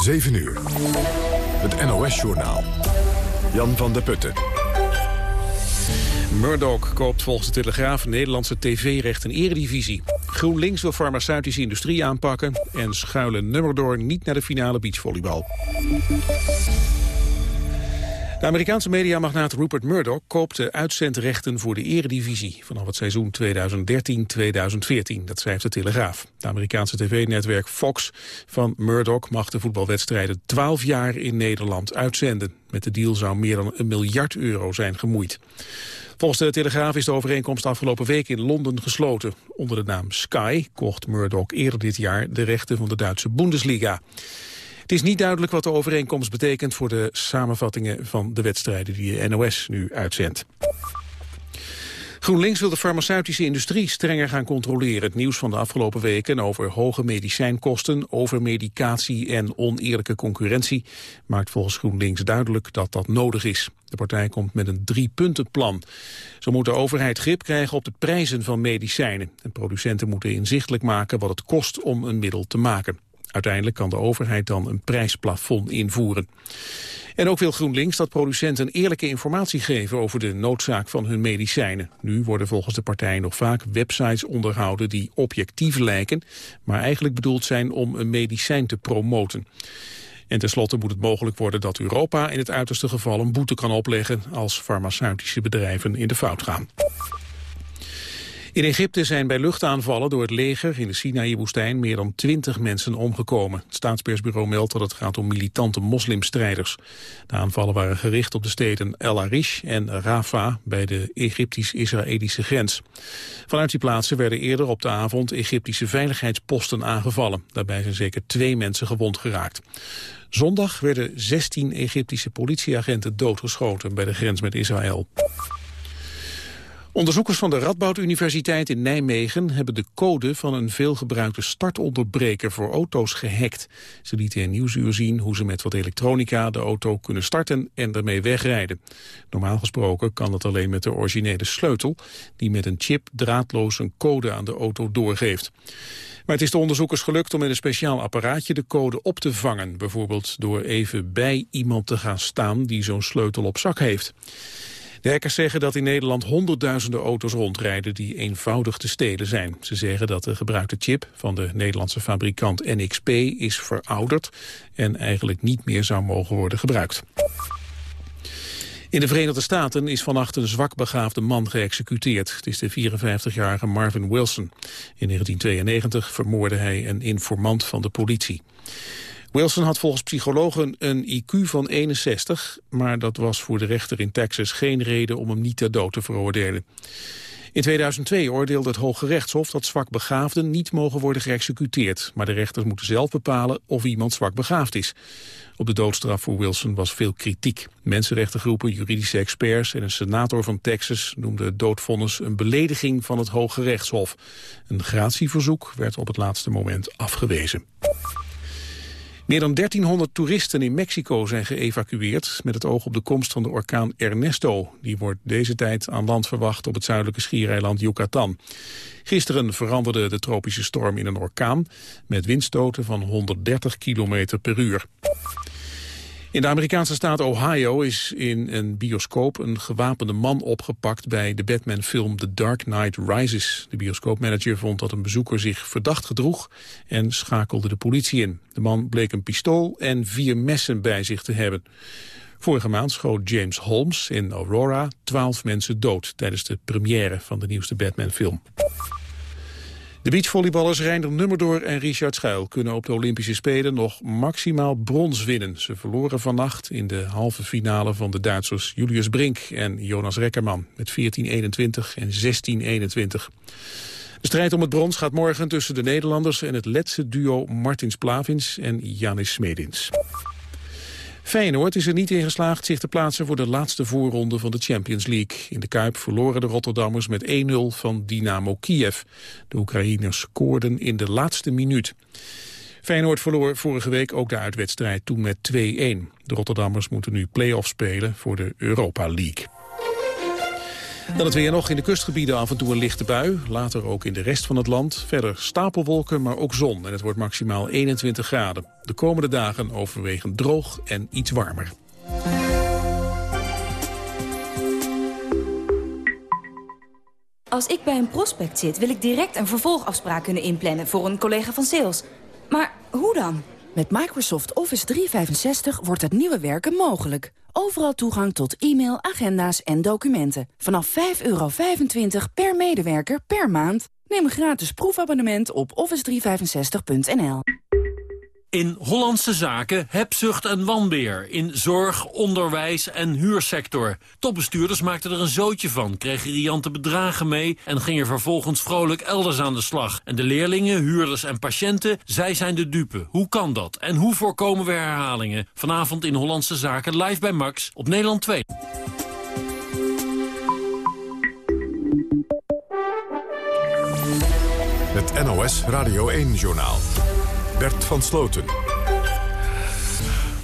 7 uur. Het NOS-journaal. Jan van der Putten. Murdoch koopt volgens de Telegraaf Nederlandse tv-recht eredivisie. GroenLinks wil farmaceutische industrie aanpakken... en schuilen nummerdoor niet naar de finale beachvolleybal. De Amerikaanse mediamagnaat Rupert Murdoch koopt de uitzendrechten voor de eredivisie vanaf het seizoen 2013-2014. Dat schrijft de Telegraaf. Het Amerikaanse tv-netwerk Fox van Murdoch mag de voetbalwedstrijden 12 jaar in Nederland uitzenden. Met de deal zou meer dan een miljard euro zijn gemoeid. Volgens de Telegraaf is de overeenkomst afgelopen week in Londen gesloten. Onder de naam Sky kocht Murdoch eerder dit jaar de rechten van de Duitse Bundesliga. Het is niet duidelijk wat de overeenkomst betekent voor de samenvattingen van de wedstrijden die de NOS nu uitzendt. GroenLinks wil de farmaceutische industrie strenger gaan controleren. Het nieuws van de afgelopen weken over hoge medicijnkosten, overmedicatie en oneerlijke concurrentie maakt volgens GroenLinks duidelijk dat dat nodig is. De partij komt met een driepuntenplan. Zo moet de overheid grip krijgen op de prijzen van medicijnen. En producenten moeten inzichtelijk maken wat het kost om een middel te maken. Uiteindelijk kan de overheid dan een prijsplafond invoeren. En ook wil GroenLinks dat producenten eerlijke informatie geven over de noodzaak van hun medicijnen. Nu worden volgens de partij nog vaak websites onderhouden die objectief lijken, maar eigenlijk bedoeld zijn om een medicijn te promoten. En tenslotte moet het mogelijk worden dat Europa in het uiterste geval een boete kan opleggen als farmaceutische bedrijven in de fout gaan. In Egypte zijn bij luchtaanvallen door het leger in de Sinaï-woestijn meer dan twintig mensen omgekomen. Het staatspersbureau meldt dat het gaat om militante moslimstrijders. De aanvallen waren gericht op de steden El Arish en Rafah bij de Egyptisch-Israëlische grens. Vanuit die plaatsen werden eerder op de avond Egyptische veiligheidsposten aangevallen. Daarbij zijn zeker twee mensen gewond geraakt. Zondag werden 16 Egyptische politieagenten doodgeschoten bij de grens met Israël. Onderzoekers van de Radboud Universiteit in Nijmegen hebben de code van een veelgebruikte startonderbreker voor auto's gehackt. Ze lieten in Nieuwsuur zien hoe ze met wat elektronica de auto kunnen starten en ermee wegrijden. Normaal gesproken kan dat alleen met de originele sleutel, die met een chip draadloos een code aan de auto doorgeeft. Maar het is de onderzoekers gelukt om met een speciaal apparaatje de code op te vangen. Bijvoorbeeld door even bij iemand te gaan staan die zo'n sleutel op zak heeft. De hackers zeggen dat in Nederland honderdduizenden auto's rondrijden die eenvoudig te stelen zijn. Ze zeggen dat de gebruikte chip van de Nederlandse fabrikant NXP is verouderd en eigenlijk niet meer zou mogen worden gebruikt. In de Verenigde Staten is vannacht een zwakbegaafde man geëxecuteerd. Het is de 54-jarige Marvin Wilson. In 1992 vermoordde hij een informant van de politie. Wilson had volgens psychologen een IQ van 61, maar dat was voor de rechter in Texas geen reden om hem niet ter dood te veroordelen. In 2002 oordeelde het Hoge Rechtshof dat zwakbegaafden niet mogen worden geëxecuteerd, maar de rechters moeten zelf bepalen of iemand zwakbegaafd is. Op de doodstraf voor Wilson was veel kritiek. Mensenrechtengroepen, juridische experts en een senator van Texas noemden het doodvonnis een belediging van het Hoge Rechtshof. Een gratieverzoek werd op het laatste moment afgewezen. Meer dan 1300 toeristen in Mexico zijn geëvacueerd... met het oog op de komst van de orkaan Ernesto. Die wordt deze tijd aan land verwacht op het zuidelijke schiereiland Yucatan. Gisteren veranderde de tropische storm in een orkaan... met windstoten van 130 km per uur. In de Amerikaanse staat Ohio is in een bioscoop een gewapende man opgepakt bij de Batman-film The Dark Knight Rises. De bioscoopmanager vond dat een bezoeker zich verdacht gedroeg en schakelde de politie in. De man bleek een pistool en vier messen bij zich te hebben. Vorige maand schoot James Holmes in Aurora twaalf mensen dood tijdens de première van de nieuwste Batman-film. De beachvolleyballers Reinder Nummerdoor en Richard Schuil kunnen op de Olympische Spelen nog maximaal brons winnen. Ze verloren vannacht in de halve finale van de Duitsers Julius Brink en Jonas Rekkerman met 14-21 en 16-21. De strijd om het brons gaat morgen tussen de Nederlanders en het Letse duo Martins Plavins en Janis Smedins. Feyenoord is er niet in geslaagd zich te plaatsen voor de laatste voorronde van de Champions League. In de Kuip verloren de Rotterdammers met 1-0 van Dynamo Kiev. De Oekraïners scoorden in de laatste minuut. Feyenoord verloor vorige week ook de uitwedstrijd toen met 2-1. De Rotterdammers moeten nu play-off spelen voor de Europa League. Dan het weer nog in de kustgebieden af en toe een lichte bui. Later ook in de rest van het land. Verder stapelwolken, maar ook zon. En het wordt maximaal 21 graden. De komende dagen overwegend droog en iets warmer. Als ik bij een prospect zit, wil ik direct een vervolgafspraak kunnen inplannen voor een collega van sales. Maar hoe dan? Met Microsoft Office 365 wordt het nieuwe werken mogelijk. Overal toegang tot e-mail, agenda's en documenten. Vanaf 5,25 per medewerker per maand. Neem een gratis proefabonnement op office365.nl. In Hollandse zaken hebzucht en wanbeer. In zorg, onderwijs en huursector. Topbestuurders maakten er een zootje van, kregen riante bedragen mee... en gingen vervolgens vrolijk elders aan de slag. En de leerlingen, huurders en patiënten, zij zijn de dupe. Hoe kan dat? En hoe voorkomen we herhalingen? Vanavond in Hollandse zaken live bij Max op Nederland 2. Het NOS Radio 1-journaal. Bert van Sloten.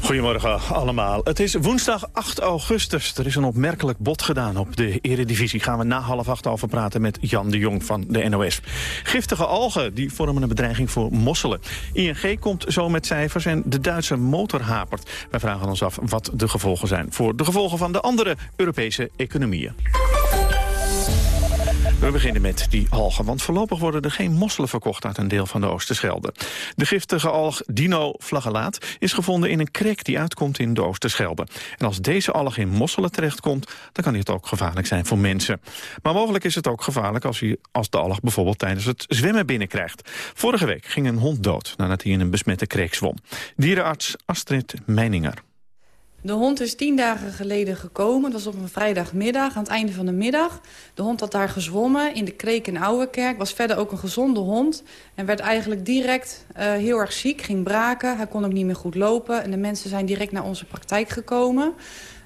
Goedemorgen allemaal. Het is woensdag 8 augustus. Er is een opmerkelijk bod gedaan op de eredivisie. Gaan we na half acht over praten met Jan de Jong van de NOS. Giftige algen die vormen een bedreiging voor mosselen. ING komt zo met cijfers en de Duitse motor hapert. Wij vragen ons af wat de gevolgen zijn voor de gevolgen van de andere Europese economieën. We beginnen met die algen, want voorlopig worden er geen mosselen verkocht uit een deel van de Oosterschelde. De giftige alg Dino flagellaat is gevonden in een krek die uitkomt in de Oosterschelde. En als deze alg in mosselen terechtkomt, dan kan dit ook gevaarlijk zijn voor mensen. Maar mogelijk is het ook gevaarlijk als, als de alg bijvoorbeeld tijdens het zwemmen binnenkrijgt. Vorige week ging een hond dood nadat hij in een besmette kreek zwom. Dierenarts Astrid Meininger. De hond is tien dagen geleden gekomen. Dat was op een vrijdagmiddag, aan het einde van de middag. De hond had daar gezwommen in de kreek in Ouwekerk. Was verder ook een gezonde hond. En werd eigenlijk direct uh, heel erg ziek, ging braken. Hij kon ook niet meer goed lopen. En de mensen zijn direct naar onze praktijk gekomen.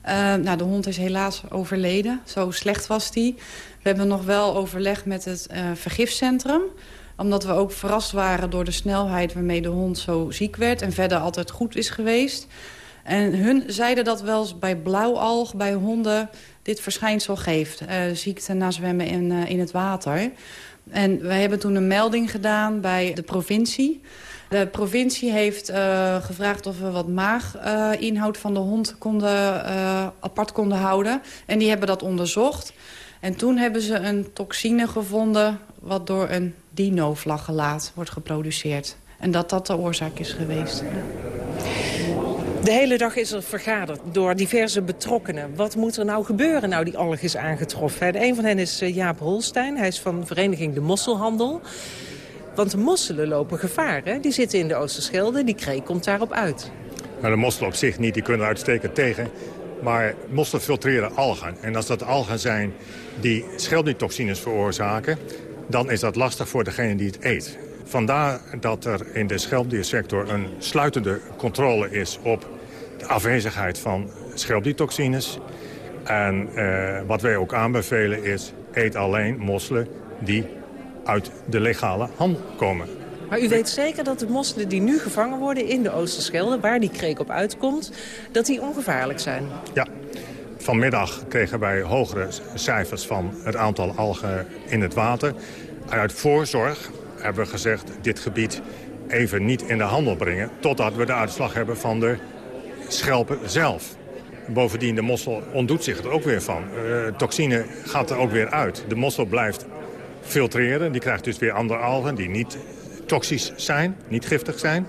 Uh, nou, de hond is helaas overleden. Zo slecht was hij. We hebben nog wel overleg met het uh, vergifcentrum omdat we ook verrast waren door de snelheid waarmee de hond zo ziek werd... en verder altijd goed is geweest. En hun zeiden dat wel eens bij blauwalg, bij honden, dit verschijnsel geeft. Uh, ziekte na zwemmen in, uh, in het water. En wij hebben toen een melding gedaan bij de provincie. De provincie heeft uh, gevraagd of we wat maaginhoud van de hond konden, apart konden houden. En die hebben dat onderzocht. En toen hebben ze een toxine gevonden wat door een dinoflagellaat wordt geproduceerd. En dat dat de oorzaak is geweest. De hele dag is er vergaderd door diverse betrokkenen. Wat moet er nou gebeuren nou die alg is aangetroffen? Een van hen is eh, Jaap Holstein. Hij is van vereniging De Mosselhandel. Want de mosselen lopen gevaar. Hè? Die zitten in de Oosterschelde. Die kreek komt daarop uit. Maar de mosselen op zich niet. Die kunnen uitstekend tegen. Maar mosselen filtreren algen. En als dat algen zijn die scheldintoxines veroorzaken... dan is dat lastig voor degene die het eet. Vandaar dat er in de schelpdiersector een sluitende controle is op de afwezigheid van schelpdiertoxines. En eh, wat wij ook aanbevelen is, eet alleen mosselen die uit de legale handel komen. Maar u weet zeker dat de mosselen die nu gevangen worden in de Oosterschelde... waar die kreek op uitkomt, dat die ongevaarlijk zijn? Ja. Vanmiddag kregen wij hogere cijfers van het aantal algen in het water. Uit voorzorg hebben we gezegd... dit gebied even niet in de handel brengen... totdat we de uitslag hebben van de schelpen zelf. Bovendien, de mossel ontdoet zich er ook weer van. Uh, toxine gaat er ook weer uit. De mossel blijft filtreren. Die krijgt dus weer andere algen die niet toxisch zijn, niet giftig zijn.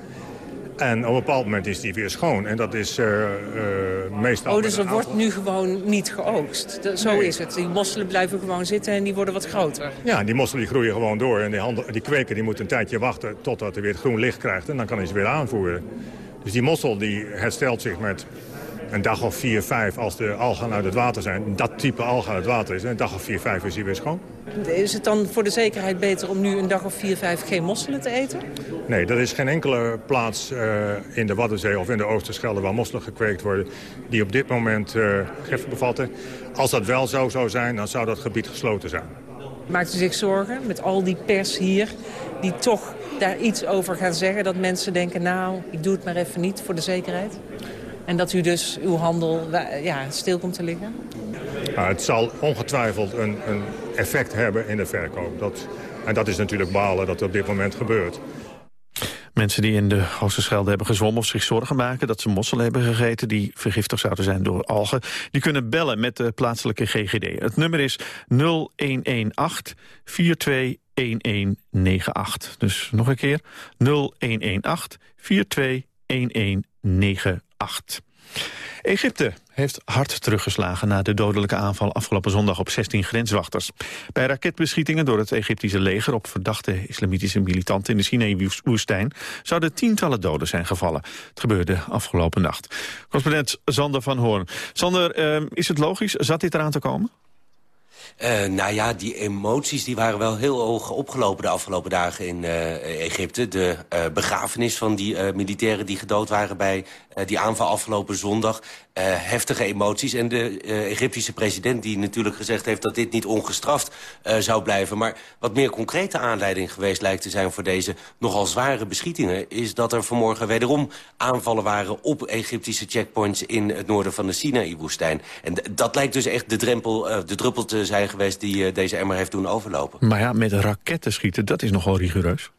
En op een bepaald moment is die weer schoon. En dat is uh, uh, meestal... Oh, dus er wordt nu gewoon niet geoogst. zo is het. Die mosselen blijven gewoon zitten en die worden wat groter. Ja, die mosselen die groeien gewoon door. En die, handel, die kweker die moet een tijdje wachten totdat hij weer het groen licht krijgt. En dan kan hij ze weer aanvoeren. Dus die mossel die herstelt zich met een dag of vier, vijf als de algen uit het water zijn. Dat type algen uit het water is. Een dag of vier, vijf is hij weer schoon. Is het dan voor de zekerheid beter om nu een dag of vier, vijf geen mosselen te eten? Nee, er is geen enkele plaats uh, in de Waddenzee of in de Oosterschelde waar mosselen gekweekt worden die op dit moment uh, gif bevatten. Als dat wel zo zou zijn, dan zou dat gebied gesloten zijn. Maakt u zich zorgen met al die pers hier die toch daar iets over gaan zeggen? Dat mensen denken, nou, ik doe het maar even niet voor de zekerheid? En dat u dus uw handel ja, stil komt te liggen? het zal ongetwijfeld een, een, effect hebben in de verkoop. Dat, en dat is natuurlijk balen dat op dit moment gebeurt. Mensen die in de Oosterschelde hebben gezwommen of zich zorgen maken dat ze mossel hebben gegeten die vergiftigd zouden zijn door algen, die kunnen bellen met de plaatselijke GGD. Het nummer is 0118 421198. Dus nog een keer 0118 421198. Egypte heeft hard teruggeslagen na de dodelijke aanval afgelopen zondag op 16 grenswachters. Bij raketbeschietingen door het Egyptische leger op verdachte islamitische militanten in de Sinai-woestijn zouden tientallen doden zijn gevallen. Het gebeurde afgelopen nacht. Correspondent Sander van Hoorn. Sander, ehm, is het logisch? Zat dit eraan te komen? Uh, nou ja, die emoties die waren wel heel hoog opgelopen de afgelopen dagen in uh, Egypte. De uh, begrafenis van die militairen die gedood waren bij die aanval afgelopen zondag. heftige emoties. En de Egyptische president die natuurlijk gezegd heeft dat dit niet ongestraft zou blijven. Maar wat meer concrete aanleiding geweest lijkt te zijn voor deze nogal zware beschietingen... is dat er vanmorgen wederom aanvallen waren op Egyptische checkpoints in het noorden van de Sinaï-woestijn. En dat lijkt dus echt de, drempel, de druppel te zijn geweest die uh, deze emmer heeft doen overlopen. Maar ja, met raketten schieten, dat is nogal rigoureus.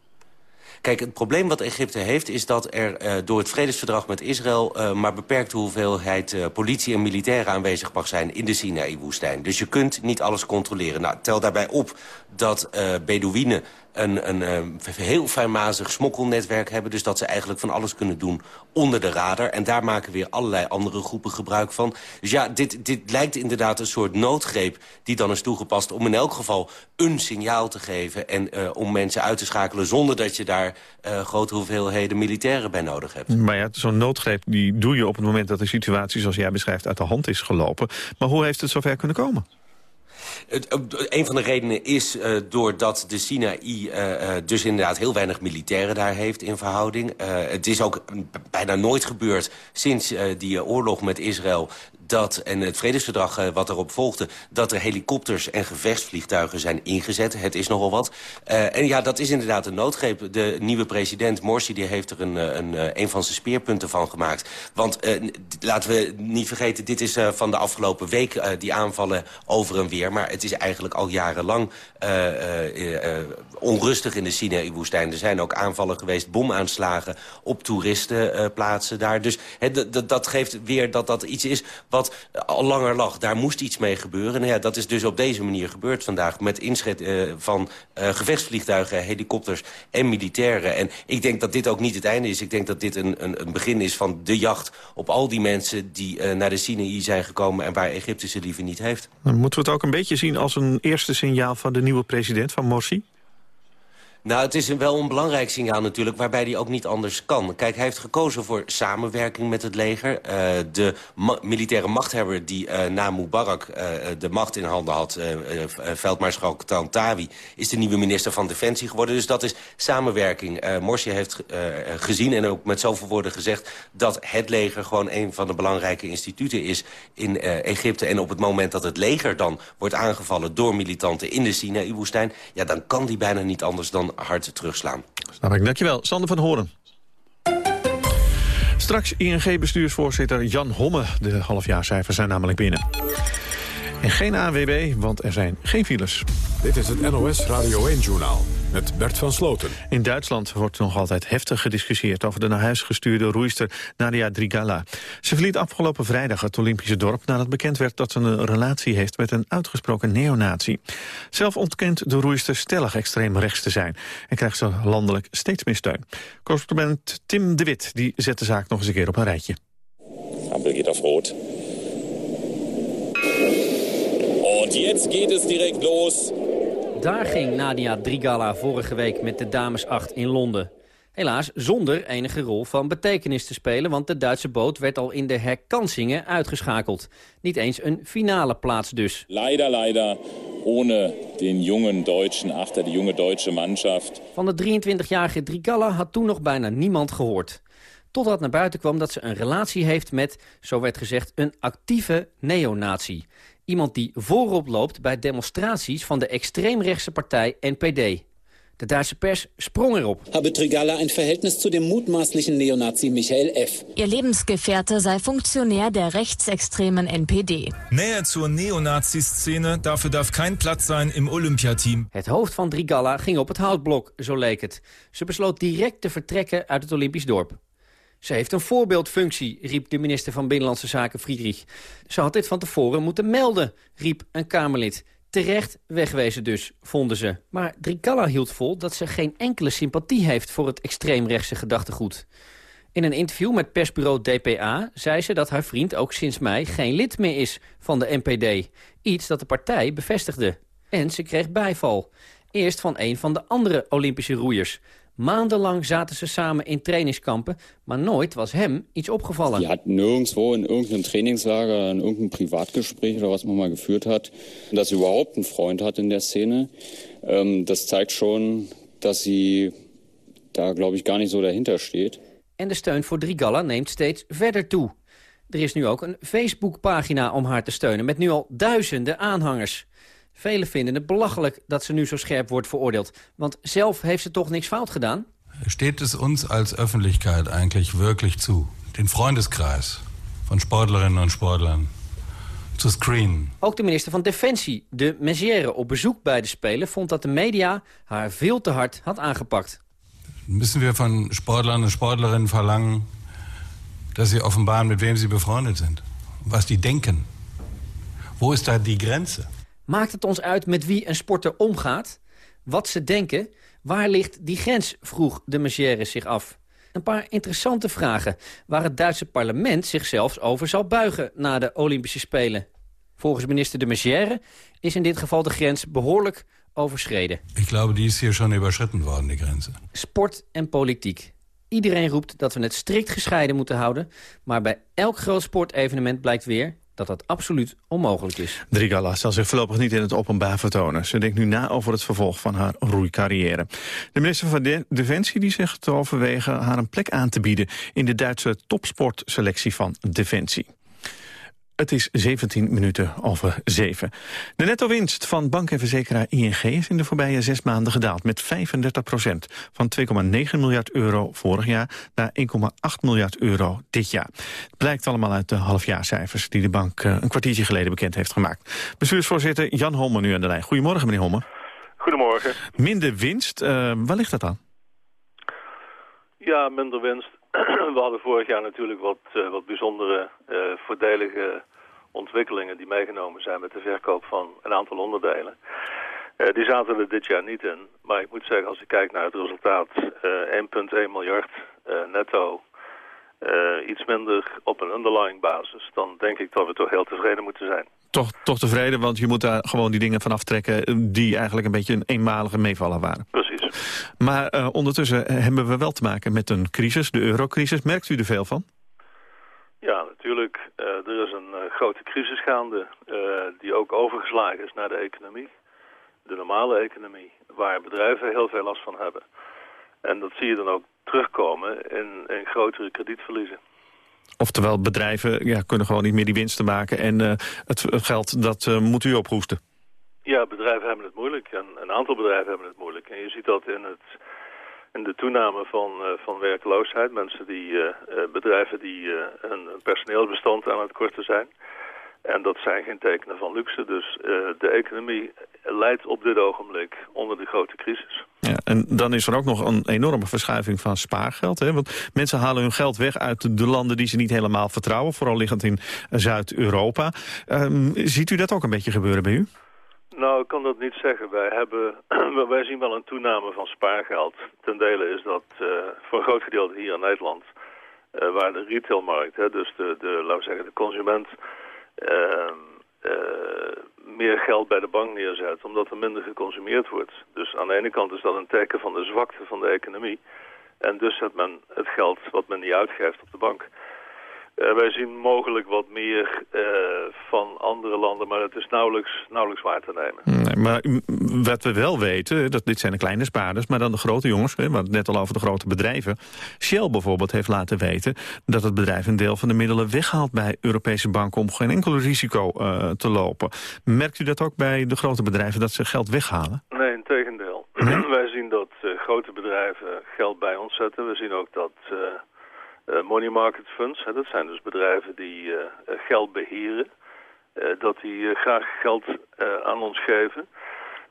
Kijk, het probleem wat Egypte heeft is dat er uh, door het vredesverdrag met Israël... Uh, maar beperkte hoeveelheid uh, politie en militairen aanwezig mag zijn in de Sinaï-woestijn. Dus je kunt niet alles controleren. Nou, tel daarbij op dat Bedouinen een, een, een heel fijnmazig smokkelnetwerk hebben. Dus dat ze eigenlijk van alles kunnen doen onder de radar. En daar maken weer allerlei andere groepen gebruik van. Dus ja, dit, dit lijkt inderdaad een soort noodgreep die dan is toegepast... om in elk geval een signaal te geven en uh, om mensen uit te schakelen... zonder dat je daar uh, grote hoeveelheden militairen bij nodig hebt. Maar ja, zo'n noodgreep die doe je op het moment dat de situatie... zoals jij beschrijft uit de hand is gelopen. Maar hoe heeft het zover kunnen komen? Een van de redenen is uh, doordat de Sinaï uh, dus inderdaad heel weinig militairen daar heeft in verhouding. Het is ook bijna nooit gebeurd sinds die oorlog met Israël dat, en het vredesverdrag uh, wat erop volgde... dat er helikopters en gevechtsvliegtuigen zijn ingezet. Het is nogal wat. Uh, en ja, dat is inderdaad een noodgreep. De nieuwe president Morsi die heeft er een, een, een van zijn speerpunten van gemaakt. Want laten we niet vergeten, dit is van de afgelopen week... die aanvallen over en weer. Maar het is eigenlijk al jarenlang onrustig in de Sinaï-woestijn. Er zijn ook aanvallen geweest, bomaanslagen op toeristenplaatsen daar. Dus dat geeft weer dat dat iets is al langer lag. Daar moest iets mee gebeuren. En ja, dat is dus op deze manier gebeurd vandaag. Met inschet uh, van uh, gevechtsvliegtuigen, helikopters en militairen. En ik denk dat dit ook niet het einde is. Ik denk dat dit een, een, een begin is van de jacht op al die mensen... die naar de Sinaï zijn gekomen en waar Egypte ze liever niet heeft. Dan moeten we het ook een beetje zien als een eerste signaal van de nieuwe president, van Morsi? Nou, het is wel een belangrijk signaal natuurlijk, waarbij hij ook niet anders kan. Kijk, hij heeft gekozen voor samenwerking met het leger. Uh, de militaire machthebber die uh, na Mubarak uh, de macht in handen had, veldmaarschalk Tantawi, is de nieuwe minister van Defensie geworden. Dus dat is samenwerking. Morsi heeft gezien en ook met zoveel woorden gezegd dat het leger gewoon een van de belangrijke instituten is in Egypte. En op het moment dat het leger dan wordt aangevallen door militanten in de Sinaï-woestijn, ja, dan kan die bijna niet anders dan hard terugslaan. Snap ik. Dankjewel. Sander van Horen. Straks ING-bestuursvoorzitter Jan Homme. De halfjaarcijfers zijn namelijk binnen. En geen AWB, want er zijn geen files. Dit is het NOS Radio 1-journaal met Bert van Sloten. In Duitsland wordt nog altijd heftig gediscussieerd... over de naar huis gestuurde roeister Nadia Drigala. Ze verliet afgelopen vrijdag het Olympische dorp... nadat bekend werd dat ze een relatie heeft met een uitgesproken neonazi. Zelf ontkent de roeister stellig extreem rechts te zijn... en krijgt ze landelijk steeds meer steun. Correspondent Tim de Wit die zet de zaak nog eens een keer op een rijtje. Ampel geht auf rood. Und jetzt geht es direkt los. Daar ging Nadia Drigala vorige week met de dames 8 in Londen. Helaas zonder enige rol van betekenis te spelen... want de Duitse boot werd al in de herkansingen uitgeschakeld. Niet eens een finale plaats dus. Leider, leider, ohne den jungen Deutschen achter, de jonge Duitse Mannschaft. Van de 23-jarige Drigala had toen nog bijna niemand gehoord. Totdat naar buiten kwam dat ze een relatie heeft met, zo werd gezegd, een actieve neonazi. Iemand die voorop loopt bij demonstraties van de extreemrechtse partij NPD. De Duitse pers sprong erop. Habe Trigala ein Verhältnis zu dem mutmaßlichen Neonazi Michael F. Ihr Lebensgefährte sei Funktionär der rechtsextremen NPD. Nähe zur Neonazi-Szene, dafür darf kein Platz sein im Olympiateam. Het hoofd van Trigala ging op het houtblok, zo leek het. Ze besloot direct te vertrekken uit het Olympisch dorp. Ze heeft een voorbeeldfunctie, riep de minister van Binnenlandse Zaken Friedrich. Ze had dit van tevoren moeten melden, riep een Kamerlid. Terecht wegwezen dus, vonden ze. Maar Drikalla hield vol dat ze geen enkele sympathie heeft... voor het extreemrechtse gedachtegoed. In een interview met persbureau DPA zei ze dat haar vriend ook sinds mei geen lid meer is van de NPD. Iets dat de partij bevestigde. En ze kreeg bijval. Eerst van een van de andere Olympische roeiers. Maandenlang zaten ze samen in trainingskampen, maar nooit was hem iets opgevallen. Die had nirgendwo in irgendeinem Trainingslager, in irgendeinem Privatgespräch oder was man mal geführt hat, dass sie überhaupt einen Freund hat in der Szene. Ähm, das zeigt schon, dass sie da, glaube ich, gar nicht so dahinter steht. En de steun voor Drigalla neemt steeds verder toe. Er is nu ook een Facebookpagina om haar te steunen... met nu al duizenden aanhangers. Velen vinden het belachelijk dat ze nu zo scherp wordt veroordeeld. Want zelf heeft ze toch niks fout gedaan? Steht es uns als Öffentlichkeit eigentlich wirklich zu, den Freundeskreis van Sportlerinnen en Sportlern zu screenen? Ook de minister van Defensie, de Mezere, op bezoek bij de Spelen... vond dat de media haar veel te hard had aangepakt. Müssen wir von Sportlern und Sportlerinnen verlangen, dass sie offenbaren, mit wem sie befreundet sind? Was die denken? Wo ist da die Grenze? Maakt het ons uit met wie een sporter omgaat? Wat ze denken? Waar ligt die grens? vroeg de Megère zich af. Een paar interessante vragen waar het Duitse parlement zich zelfs over zal buigen na de Olympische Spelen. Volgens minister de Megère is in dit geval de grens behoorlijk overschreden. Ik glaube, die is hier schon überschritten worden, die grenze. Sport en politiek. Iedereen roept dat we het strikt gescheiden moeten houden... maar bij elk groot sportevenement blijkt weer dat dat absoluut onmogelijk is. Drigala zal zich voorlopig niet in het openbaar vertonen. Ze denkt nu na over het vervolg van haar roeicarrière. De minister van de Defensie die zegt te overwegen haar een plek aan te bieden... in de Duitse topsportselectie van Defensie. Het is 17 minuten over 7. De netto-winst van bank en verzekeraar ING is in de voorbije zes maanden gedaald met 35 procent. Van 2,9 miljard euro vorig jaar naar 1,8 miljard euro dit jaar. Het blijkt allemaal uit de halfjaarcijfers die de bank eh, een kwartiertje geleden bekend heeft gemaakt. Bestuursvoorzitter Jan Holmer nu aan de lijn. Goedemorgen meneer Holmer. Goedemorgen. Minder winst, uh, waar ligt dat dan? Ja, minder winst. We hadden vorig jaar natuurlijk wat, uh, wat bijzondere uh, voordelige ontwikkelingen die meegenomen zijn met de verkoop van een aantal onderdelen. Uh, die zaten er dit jaar niet in. Maar ik moet zeggen, als ik kijk naar het resultaat, 1,1 miljard netto, iets minder op een underlying basis, dan denk ik dat we toch heel tevreden moeten zijn. Toch, toch tevreden, want je moet daar gewoon die dingen van aftrekken die eigenlijk een beetje een eenmalige meevaller waren. Precies. Maar uh, ondertussen hebben we wel te maken met een crisis, de eurocrisis. Merkt u er veel van? Ja, natuurlijk. Uh, er is een grote crisis gaande die ook overgeslagen is naar de economie. De normale economie, waar bedrijven heel veel last van hebben. En dat zie je dan ook terugkomen in, in grotere kredietverliezen. Oftewel, bedrijven ja, kunnen gewoon niet meer die winsten maken... en het geld, dat moet u ophoesten. Ja, bedrijven hebben het moeilijk. En een aantal bedrijven hebben het moeilijk. En je ziet dat in, het, in de toename van, uh, van werkloosheid. Mensen die, uh, bedrijven die uh, een personeelsbestand aan het korten zijn. En dat zijn geen tekenen van luxe. Dus de economie leidt op dit ogenblik onder de grote crisis. Ja, en dan is er ook nog een enorme verschuiving van spaargeld. Hè? Want mensen halen hun geld weg uit de landen die ze niet helemaal vertrouwen. Vooral liggend in Zuid-Europa. Um, ziet u dat ook een beetje gebeuren bij u? Nou, ik kan dat niet zeggen. Wij, hebben, wij zien wel een toename van spaargeld. Ten dele is dat uh, voor een groot gedeelte hier in Nederland... Uh, waar de retailmarkt, hè, dus de, de, laten we zeggen, de consument... Uh, meer geld bij de bank neerzet, omdat er minder geconsumeerd wordt. Dus aan de ene kant is dat een teken van de zwakte van de economie. En dus zet men het geld wat men niet uitgeeft op de bank. Uh, wij zien mogelijk wat meer uh, van andere landen, maar het is nauwelijks, nauwelijks waar te nemen. Nee, maar wat we wel weten, dat dit zijn de kleine spaarders, maar dan de grote jongens, hè, we hadden het net al over de grote bedrijven. Shell bijvoorbeeld heeft laten weten dat het bedrijf een deel van de middelen weghaalt bij Europese banken om geen enkel risico uh, te lopen. Merkt u dat ook bij de grote bedrijven, dat ze geld weghalen? Nee, in tegendeel. Wij zien dat grote bedrijven geld bij ons zetten. We zien ook dat money market funds, hè, dat zijn dus bedrijven die geld beheren, dat die graag geld aan ons geven.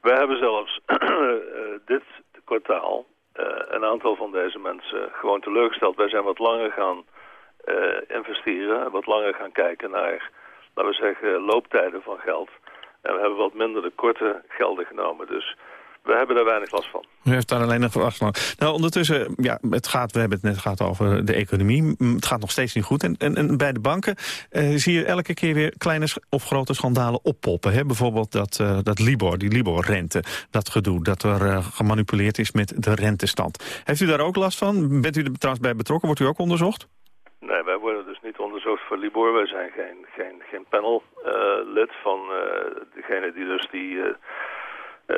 Wij hebben zelfs dit kwartaal een aantal van deze mensen gewoon teleurgesteld. Wij zijn wat langer gaan investeren, wat langer gaan kijken naar, laten we zeggen, looptijden van geld. En we hebben wat minder de korte gelden genomen. Dus we hebben daar weinig last van. U heeft daar alleen nog last van. Nou, ondertussen, ja, het gaat, we hebben het net gehad over de economie. Het gaat nog steeds niet goed. En, en, en bij de banken eh, zie je elke keer weer kleine of grote schandalen oppoppen. Hè? Bijvoorbeeld dat, uh, dat Libor, die Libor-rente, dat gedoe. Dat er uh, gemanipuleerd is met de rentestand. Heeft u daar ook last van? Bent u er trouwens bij betrokken? Wordt u ook onderzocht? Nee, wij worden dus niet onderzocht voor Libor. Wij zijn geen, geen, geen panel-lid van degene die dus die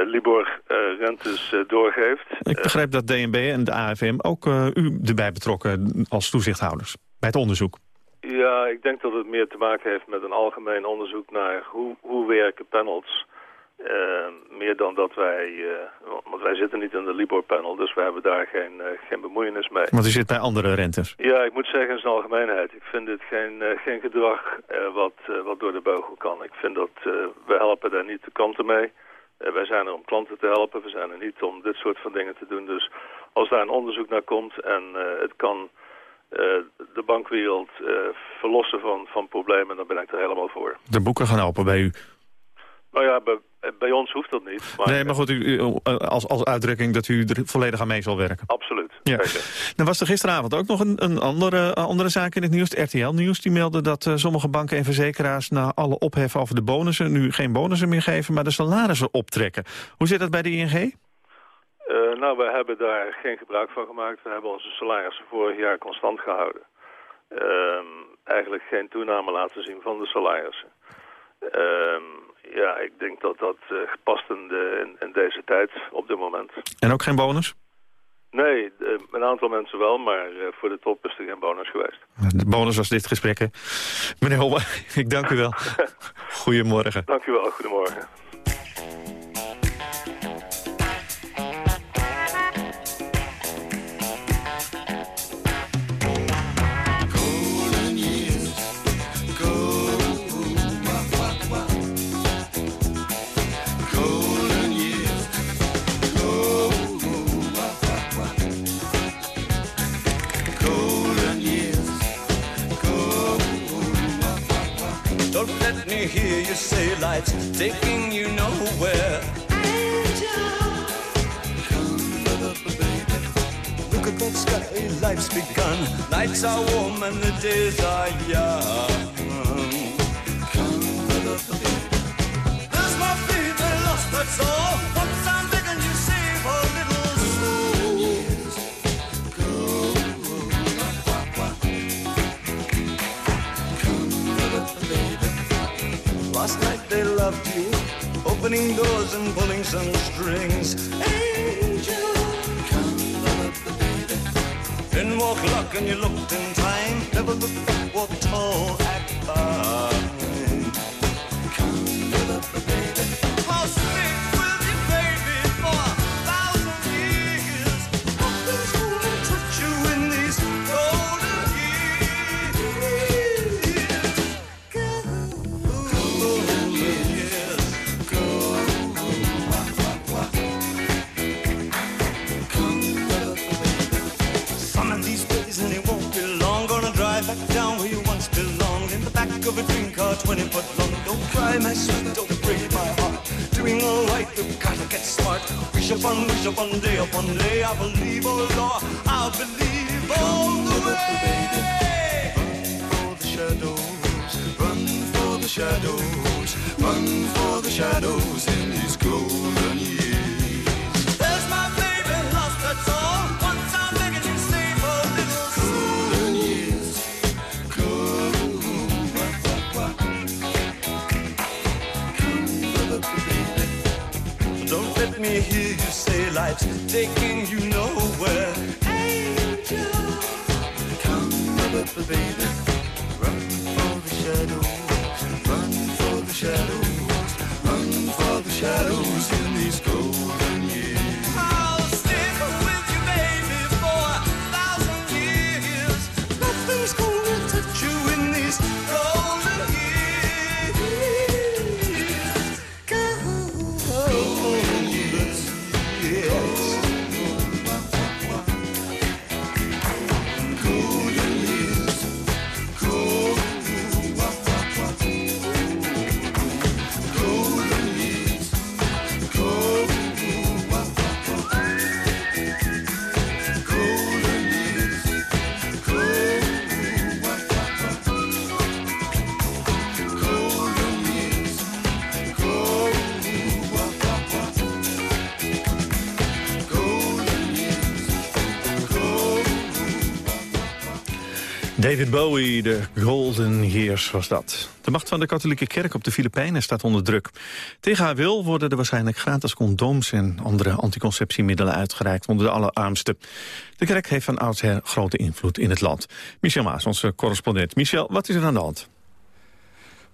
Libor-rentes doorgeeft. Ik begrijp dat DNB en de AFM ook u erbij betrokken als toezichthouders bij het onderzoek. Ja, ik denk dat het meer te maken heeft met een algemeen onderzoek naar hoe, hoe werken panels uh, meer dan dat wij, uh, want wij zitten niet in de Libor-panel, dus we hebben daar geen, uh, geen bemoeienis mee. Want u zit bij andere rentes? Ja, ik moet zeggen in zijn algemeenheid. Ik vind dit geen, geen gedrag wat, wat door de beugel kan. Ik vind dat we helpen daar niet de kanten mee. Wij zijn er om klanten te helpen, we zijn er niet om dit soort van dingen te doen. Dus als daar een onderzoek naar komt en het kan de bankwereld verlossen van, van problemen, dan ben ik er helemaal voor. De boeken gaan open bij u? Nou ja, bij, bij ons hoeft dat niet. Maar... Nee, maar goed, u, als, als uitdrukking dat u er volledig aan mee zal werken. Absoluut. Ja. Dan was er gisteravond ook nog een, een andere, andere zaak in het nieuws. RTL Nieuws die meldde dat uh, sommige banken en verzekeraars... na alle opheffen over de bonussen nu geen bonussen meer geven... maar de salarissen optrekken. Hoe zit dat bij de ING? Uh, nou, we hebben daar geen gebruik van gemaakt. We hebben onze salarissen vorig jaar constant gehouden. Uh, eigenlijk geen toename laten zien van de salarissen. Ehm, ja, ik denk dat dat uh, gepast in, de, in, deze tijd op dit moment. En ook geen bonus? Nee, een aantal mensen wel, maar uh, voor de top is er geen bonus geweest. De bonus was dit gesprek, hè? Meneer Homme, ik dank u wel. Goedemorgen. Dank u wel, goedemorgen. Hear you say life's taking you nowhere. Angel, come up, baby. Look at that sky, life's begun. Nights are warm and the days are young. Come up, baby. There's my baby lost, that's all. They loved you, opening doors and pulling some strings. Angel, come up, baby. Then walk luck and you looked in time. Never look back, walk tall, car, 20 foot long. Don't cry, my sweet, don't break my heart. Doing alright, we've gotta get smart. Wish upon, wish upon, day upon day. I believe, oh Lord, I believe all the way. Run for the shadows, run for the shadows, run for the shadows in these golden years. Let me hear you say life's taking you nowhere. Angel, come baby. Run for the shadows, run for the shadows, run for the shadows in these golden David Bowie, de Golden Years was dat. De macht van de katholieke kerk op de Filipijnen staat onder druk. Tegen haar wil worden er waarschijnlijk gratis condooms en andere anticonceptiemiddelen uitgereikt onder de allerarmsten. De kerk heeft van oudsher grote invloed in het land. Michel Maas, onze correspondent. Michel, wat is er aan de hand?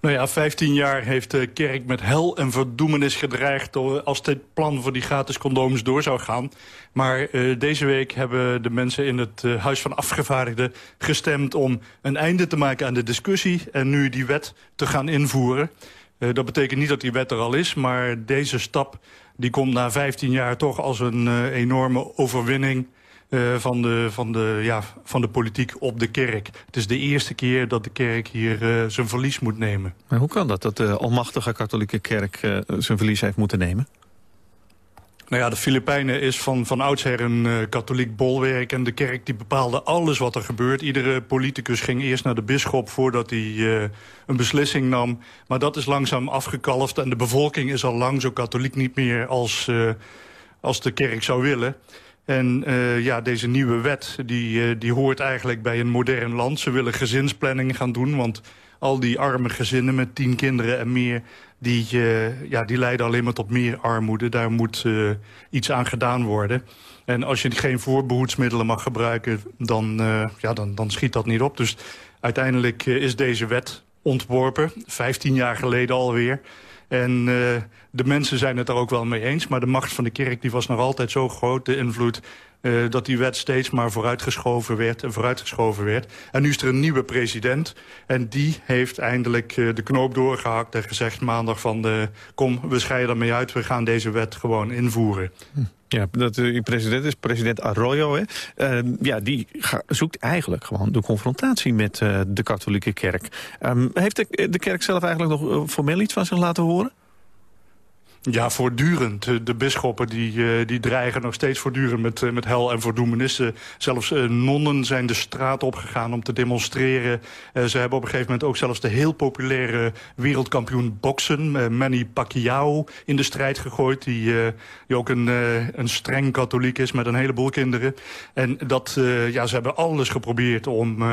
Nou ja, 15 jaar heeft de kerk met hel en verdoemenis gedreigd... als dit plan voor die gratis condooms door zou gaan. Maar uh, deze week hebben de mensen in het uh, Huis van Afgevaardigden gestemd... om een einde te maken aan de discussie en nu die wet te gaan invoeren. Uh, dat betekent niet dat die wet er al is, maar deze stap... die komt na 15 jaar toch als een enorme overwinning uh, van, de, van, de, ja, van de politiek op de kerk. Het is de eerste keer dat de kerk hier uh, zijn verlies moet nemen. Maar hoe kan dat, dat de almachtige katholieke kerk uh, zijn verlies heeft moeten nemen? Nou ja, de Filipijnen is van, van oudsher een uh, katholiek bolwerk... en de kerk die bepaalde alles wat er gebeurt. Iedere politicus ging eerst naar de bisschop voordat hij uh, een beslissing nam. Maar dat is langzaam afgekalfd en de bevolking is al lang zo katholiek niet meer als, uh, als de kerk zou willen. En uh, ja, deze nieuwe wet die, uh, die hoort eigenlijk bij een modern land. Ze willen gezinsplanning gaan doen, want al die arme gezinnen met tien kinderen en meer... die, uh, ja, die leiden alleen maar tot meer armoede. Daar moet iets aan gedaan worden. En als je geen voorbehoedsmiddelen mag gebruiken, dan, ja, dan, dan schiet dat niet op. Dus uiteindelijk is deze wet ontworpen, 15 jaar geleden alweer... En de mensen zijn het er ook wel mee eens. Maar de macht van de kerk die was nog altijd zo groot, de invloed... Uh, dat die wet steeds maar vooruitgeschoven werd en vooruitgeschoven werd. En nu is er een nieuwe president. En die heeft eindelijk uh, de knoop doorgehakt en gezegd maandag van... de kom, we scheiden ermee uit, we gaan deze wet gewoon invoeren. Hm. Ja, dat uh, president is president Arroyo. Hè? Uh, ja, die zoekt eigenlijk gewoon de confrontatie met de katholieke kerk. Um, heeft de, de, kerk zelf eigenlijk nog formeel iets van zich laten horen? Ja, voortdurend. De bisschoppen die, die dreigen nog steeds voortdurend met, met hel en verdoemenissen. Zelfs nonnen zijn de straat opgegaan om te demonstreren. Ze hebben op een gegeven moment ook zelfs de heel populaire wereldkampioen boksen... Manny Pacquiao in de strijd gegooid. Die, die ook een, een streng katholiek is met een heleboel kinderen. En dat, ja, ze hebben alles geprobeerd om,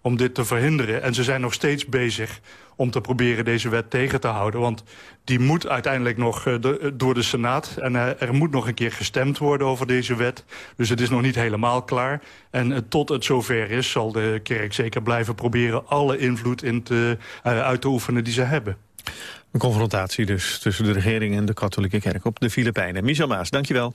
om dit te verhinderen. En ze zijn nog steeds bezig om te proberen deze wet tegen te houden. Want die moet uiteindelijk nog uh, de, door de Senaat. En uh, er moet nog een keer gestemd worden over deze wet. Dus het is nog niet helemaal klaar. En tot het zover is, zal de kerk zeker blijven proberen... alle invloed in te, uit te oefenen die ze hebben. Een confrontatie dus tussen de regering en de katholieke kerk op de Filipijnen. Michel Maas, dankjewel.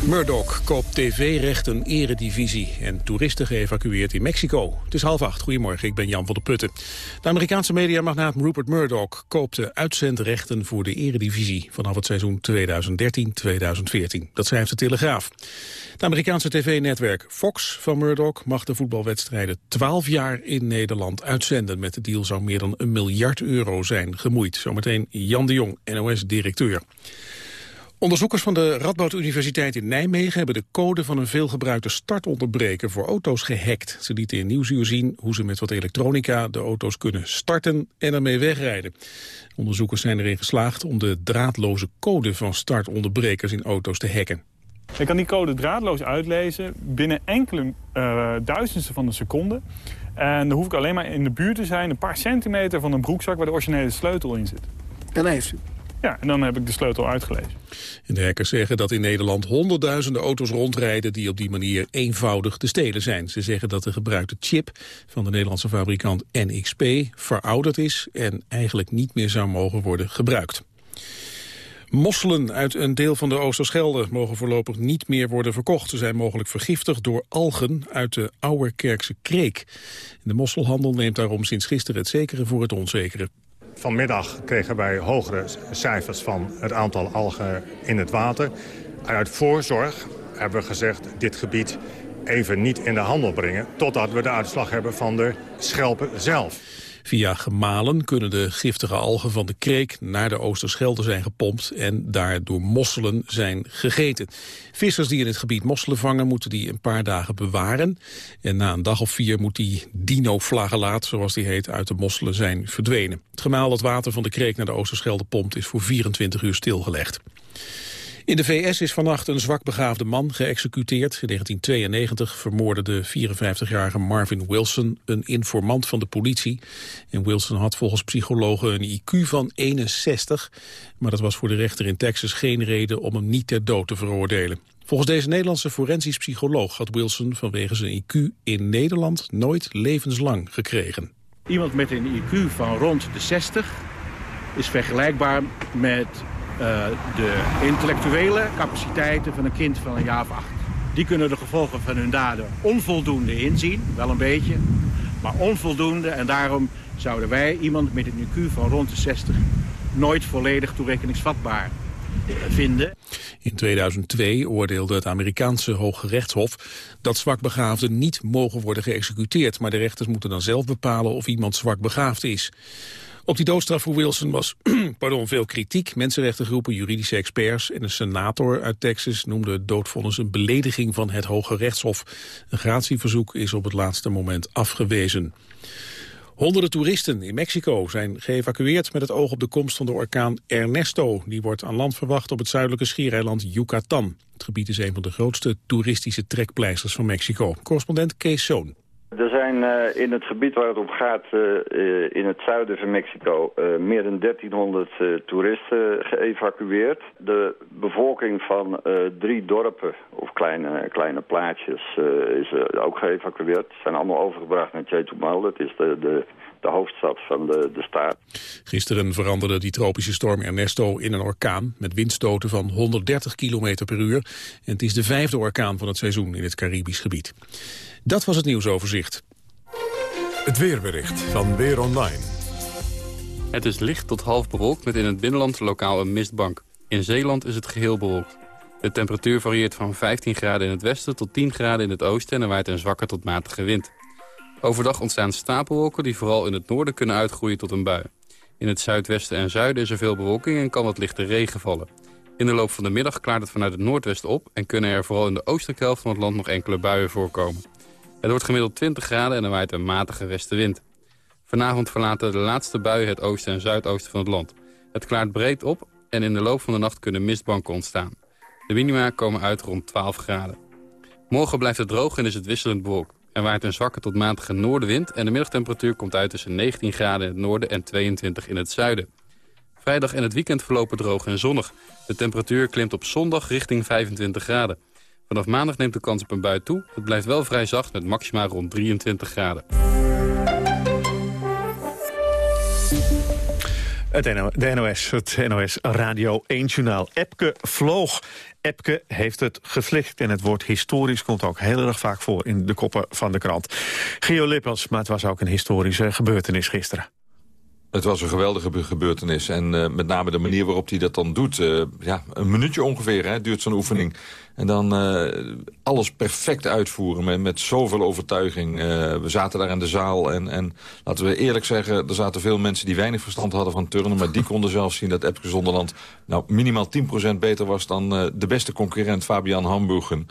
Murdoch koopt tv-rechten eredivisie en toeristen geëvacueerd in Mexico. Het is half acht. Goedemorgen, ik ben Jan van der Putten. De Amerikaanse mediamagnaat Rupert Murdoch koopte uitzendrechten voor de eredivisie vanaf het seizoen 2013-2014. Dat schrijft de Telegraaf. Het Amerikaanse tv-netwerk Fox van Murdoch mag de voetbalwedstrijden 12 jaar in Nederland uitzenden. Met de deal zou meer dan een miljard euro zijn gemoeid. Zometeen Jan de Jong, NOS-directeur. Onderzoekers van de Radboud Universiteit in Nijmegen hebben de code van een veelgebruikte startonderbreker voor auto's gehackt. Ze lieten in Nieuwsuur zien hoe ze met wat elektronica de auto's kunnen starten en ermee wegrijden. Onderzoekers zijn erin geslaagd om de draadloze code van startonderbrekers in auto's te hacken. Je kan die code draadloos uitlezen binnen enkele uh, duizendsten van een seconde. En dan hoef ik alleen maar in de buurt te zijn, een paar centimeter van een broekzak waar de originele sleutel in zit. En heeft u? Ja, en dan heb ik de sleutel uitgelezen. En de hackers zeggen dat in Nederland honderdduizenden auto's rondrijden die op die manier eenvoudig te stelen zijn. Ze zeggen dat de gebruikte chip van de Nederlandse fabrikant NXP verouderd is en eigenlijk niet meer zou mogen worden gebruikt. Mosselen uit een deel van de Oosterschelde mogen voorlopig niet meer worden verkocht. Ze zijn mogelijk vergiftigd door algen uit de Ouwerkerkse kreek. De mosselhandel neemt daarom sinds gisteren het zekere voor het onzekere. Vanmiddag kregen wij hogere cijfers van het aantal algen in het water. Uit voorzorg hebben we gezegd dit gebied even niet in de handel brengen... totdat we de uitslag hebben van de schelpen zelf. Via gemalen kunnen de giftige algen van de kreek naar de Oosterschelde zijn gepompt en daar door mosselen zijn gegeten. Vissers die in het gebied mosselen vangen moeten die een paar dagen bewaren. En na een dag of vier moet die dinoflagellaat, zoals die heet, uit de mosselen zijn verdwenen. Het gemaal dat water van de kreek naar de Oosterschelde pompt is voor 24 uur stilgelegd. In de VS is vannacht een zwakbegaafde man geëxecuteerd. In 1992 vermoordde de 54-jarige Marvin Wilson een informant van de politie. En Wilson had volgens psychologen een IQ van 61. Maar dat was voor de rechter in Texas geen reden om hem niet ter dood te veroordelen. Volgens deze Nederlandse forensisch psycholoog had Wilson vanwege zijn IQ in Nederland nooit levenslang gekregen. Iemand met een IQ van rond de 60 is vergelijkbaar met de intellectuele capaciteiten van een kind van een jaar of acht. Die kunnen de gevolgen van hun daden onvoldoende inzien, wel een beetje, maar onvoldoende. En daarom zouden wij iemand met een IQ van rond de 60 nooit volledig toerekeningsvatbaar vinden. In 2002 oordeelde het Amerikaanse Hoge Rechtshof dat zwakbegaafden niet mogen worden geëxecuteerd. Maar de rechters moeten dan zelf bepalen of iemand zwakbegaafd is. Op die doodstraf voor Wilson was pardon, veel kritiek. Mensenrechtengroepen, juridische experts en een senator uit Texas noemden het doodvonnis een belediging van het Hoge Rechtshof. Een gratieverzoek is op het laatste moment afgewezen. Honderden toeristen in Mexico zijn geëvacueerd met het oog op de komst van de orkaan Ernesto. Die wordt aan land verwacht op het zuidelijke schiereiland Yucatan. Het gebied is een van de grootste toeristische trekpleisters van Mexico. Correspondent Kees Zoon. Zijn uh, in het gebied waar het om gaat, uh, uh, in het zuiden van Mexico, meer dan 1300 toeristen geëvacueerd. De bevolking van drie dorpen, of kleine, kleine plaatsjes, is ook geëvacueerd. Ze zijn allemaal overgebracht naar Chetumal, dat is de, de, de hoofdstad van de, de staat. Gisteren veranderde die tropische storm Ernesto in een orkaan met windstoten van 130 km per uur. En het is de vijfde orkaan van het seizoen in het Caribisch gebied. Dat was het nieuwsoverzicht. Het weerbericht van Weer Online. Het is licht tot half bewolkt met in het binnenland lokaal een mistbank. In Zeeland is het geheel bewolkt. De temperatuur varieert van 15 graden in het westen tot 10 graden in het oosten... en er waait een zwakke tot matige wind. Overdag ontstaan stapelwolken die vooral in het noorden kunnen uitgroeien tot een bui. In het zuidwesten en zuiden is er veel bewolking en kan wat lichte regen vallen. In de loop van de middag klaart het vanuit het noordwesten op... en kunnen er vooral in de oostelijke helft van het land nog enkele buien voorkomen. Het wordt gemiddeld 20 graden en er waait een matige westenwind. Vanavond verlaten de laatste buien het oosten en zuidoosten van het land. Het klaart breed op en in de loop van de nacht kunnen mistbanken ontstaan. De minima komen uit rond 12 graden. Morgen blijft het droog en is het wisselend bewolkt. Er waait een zwakke tot matige noordenwind en de middagtemperatuur komt uit tussen 19 graden in het noorden en 22 in het zuiden. Vrijdag en het weekend verlopen droog en zonnig. De temperatuur klimt op zondag richting 25 graden. Vanaf maandag neemt de kans op een bui toe. Het blijft wel vrij zacht met maxima rond 23 graden. Het de NOS, het NOS Radio 1 Journaal. Epke vloog. Epke heeft het geflikt en het woord historisch komt ook heel erg vaak voor in de koppen van de krant. Geo Lippels, maar het was ook een historische gebeurtenis gisteren. Het was een geweldige gebeurtenis. En uh, met name de manier waarop hij dat dan doet. Uh, ja, een minuutje ongeveer hè, duurt zo'n oefening. En dan uh, alles perfect uitvoeren met, met zoveel overtuiging. we zaten daar in de zaal en, en laten we eerlijk zeggen... er zaten veel mensen die weinig verstand hadden van turnen... maar die konden zelfs zien dat Epke Zonderland nou, minimaal 10% beter was... dan de beste concurrent Fabian Hamburgen.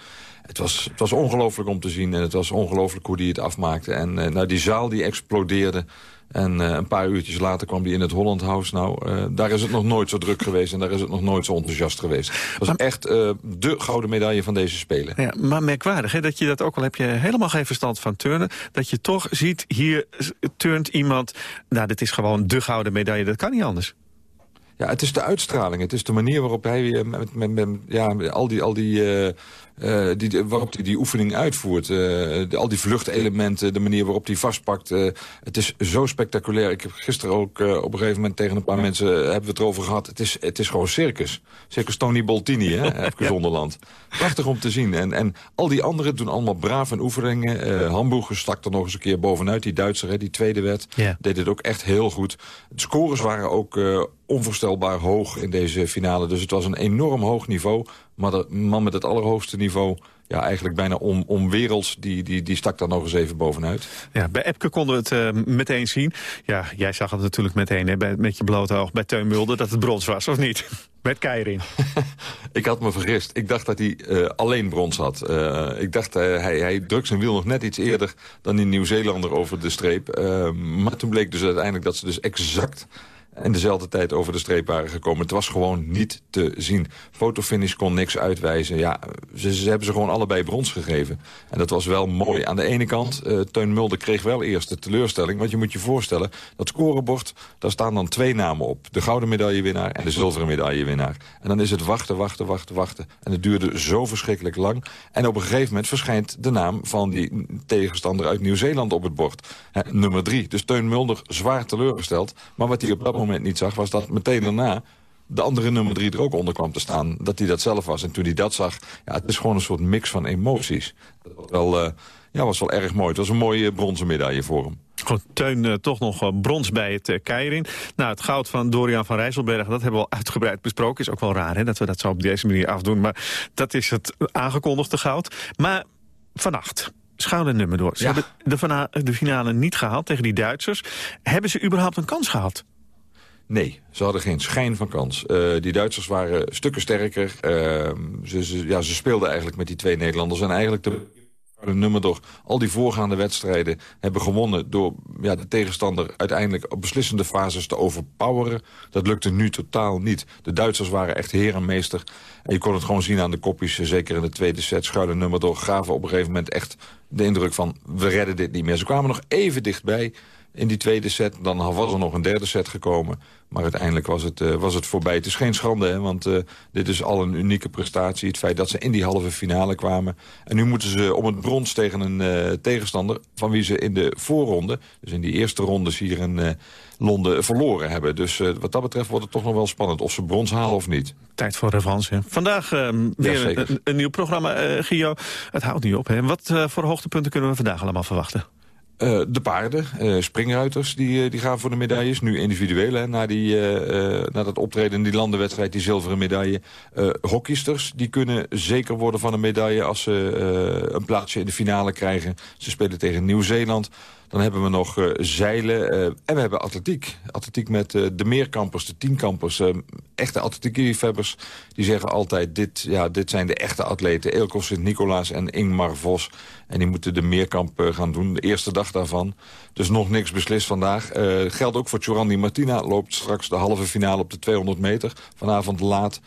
Het was, het was ongelooflijk om te zien en het was ongelooflijk hoe hij het afmaakte. En nou, die zaal die explodeerde... En uh, een paar uurtjes later kwam hij in het Holland House. Nou, uh, daar is het nog nooit zo druk geweest en daar is het nog nooit zo enthousiast geweest. Dat was echt de gouden medaille van deze Spelen. Ja, maar merkwaardig hè, dat je dat ook al heb je helemaal geen verstand van turnen. Dat je toch ziet, hier turnt iemand, nou dit is gewoon de gouden medaille, dat kan niet anders. Ja, het is de uitstraling. Het is de manier waarop hij met, met, met ja, al die, al die uh, die, waarop hij die oefening uitvoert. Uh, de, al die vluchtelementen, de manier waarop hij vastpakt. Uh, het is zo spectaculair. Ik heb gisteren ook op een gegeven moment tegen een paar mensen hebben we het erover gehad. Het is, het is gewoon circus. Circus Tony Boltini, hè, Epke ja. Zonderland. Prachtig om te zien. En, en al die anderen doen allemaal braaf en oefeningen. Hamburger stak er nog eens een keer bovenuit. Die Duitser, hè, die tweede werd, ja. deed het ook echt heel goed. De scores waren ook onvoorstelbaar hoog in deze finale. Dus het was een enorm hoog niveau. Maar de man met het allerhoogste niveau ja, eigenlijk bijna om, omwerelds, die, die, die stak daar nog eens even bovenuit. Ja, bij Epke konden we het uh, meteen zien. Ja, jij zag het natuurlijk meteen hè, bij, met je blote oog bij Teun Mulder dat het brons was, of niet? Met Keirin. ik had me vergist. Ik dacht dat hij uh, alleen brons had. Uh, ik dacht, hij, hij drukt zijn wiel nog net iets eerder dan die Nieuw-Zeelander over de streep. maar toen bleek dus uiteindelijk dat ze dus exact en dezelfde tijd over de streep waren gekomen. Het was gewoon niet te zien. Fotofinish kon niks uitwijzen. Ja, ze, hebben ze gewoon allebei brons gegeven. En dat was wel mooi. Aan de ene kant, uh, Teun Mulder kreeg wel eerst de teleurstelling. Want je moet je voorstellen, dat scorebord, daar staan dan twee namen op. De gouden medaillewinnaar en de zilveren medaillewinnaar. En dan is het wachten, wachten, wachten, wachten. En het duurde zo verschrikkelijk lang. En op een gegeven moment verschijnt de naam van die tegenstander uit Nieuw-Zeeland op het bord. Nummer drie. Dus Teun Mulder zwaar teleurgesteld. Maar wat hij op dat moment niet zag... was dat meteen daarna de andere nummer drie er ook onder kwam te staan. Dat hij dat zelf was. En toen hij dat zag, ja, het is gewoon een soort mix van emoties. Dat was wel, uh, ja, was wel erg mooi. Het was een mooie bronzen medaille voor hem. Goed, Teun uh, toch nog uh, brons bij het uh, Keirin. Nou, het goud van Dorian van Rijsselberg, dat hebben we al uitgebreid besproken. Is ook wel raar hè, dat we dat zo op deze manier afdoen. Maar dat is het aangekondigde goud. Maar vannacht, schouder nummer door. Ze ja. hebben de, de finale niet gehaald tegen die Duitsers. Hebben ze überhaupt een kans gehad? Nee, ze hadden geen schijn van kans. Uh, die Duitsers waren stukken sterker. Uh, ze, ja, ze speelden eigenlijk met die twee Nederlanders. En eigenlijk de, nummer door al die voorgaande wedstrijden hebben gewonnen... door ja, de tegenstander uiteindelijk op beslissende fases te overpoweren. Dat lukte nu totaal niet. De Duitsers waren echt heer en meester. En je kon het gewoon zien aan de kopjes, zeker in de tweede set. Schuile nummer door gaven op een gegeven moment echt de indruk van... we redden dit niet meer. Ze kwamen nog even dichtbij in die tweede set. Dan was er nog een derde set gekomen. Maar uiteindelijk was het, uh, was het voorbij. Het is geen schande, hè, want uh, dit is al een unieke prestatie. Het feit dat ze in die halve finale kwamen. En nu moeten ze om het brons tegen een uh, tegenstander... van wie ze in de voorronde, dus in die eerste rondes hier in Londen... verloren hebben. Dus wat dat betreft wordt het toch nog wel spannend... of ze brons halen of niet. Tijd voor revanche. Vandaag weer ja, een, een, nieuw programma, Gio. Het houdt niet op. Hè. Wat voor hoogtepunten kunnen we vandaag allemaal verwachten? Uh, de paarden, uh, springruiters, die, uh, die gaan voor de medailles. Nu individueel, hè, na, die, na dat optreden in die landenwedstrijd, die zilveren medaille. hockeysters, die kunnen zeker worden van een medaille... als ze een plaatsje in de finale krijgen. Ze spelen tegen Nieuw-Zeeland. Dan hebben we nog uh, zeilen uh, en we hebben atletiek. Atletiek met uh, de meerkampers, de tienkampers. echte atletiekliefhebbers die zeggen altijd... Dit, ja, dit zijn de echte atleten. Eelco Sint-Nicolaas en Ingmar Vos. En die moeten de meerkamp gaan doen, de eerste dag daarvan. Dus nog niks beslist vandaag. geldt ook voor Chorandi Martina. Loopt straks de halve finale op de 200 meter. Vanavond laat.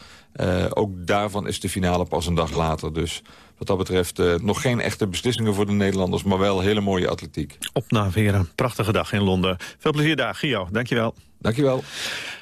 ook daarvan is de finale pas een dag later. Dus wat dat betreft uh, nog geen echte beslissingen voor de Nederlanders... maar wel hele mooie atletiek. Op naar prachtige dag in Londen. Veel plezier daar, Gio. Dankjewel. Dankjewel.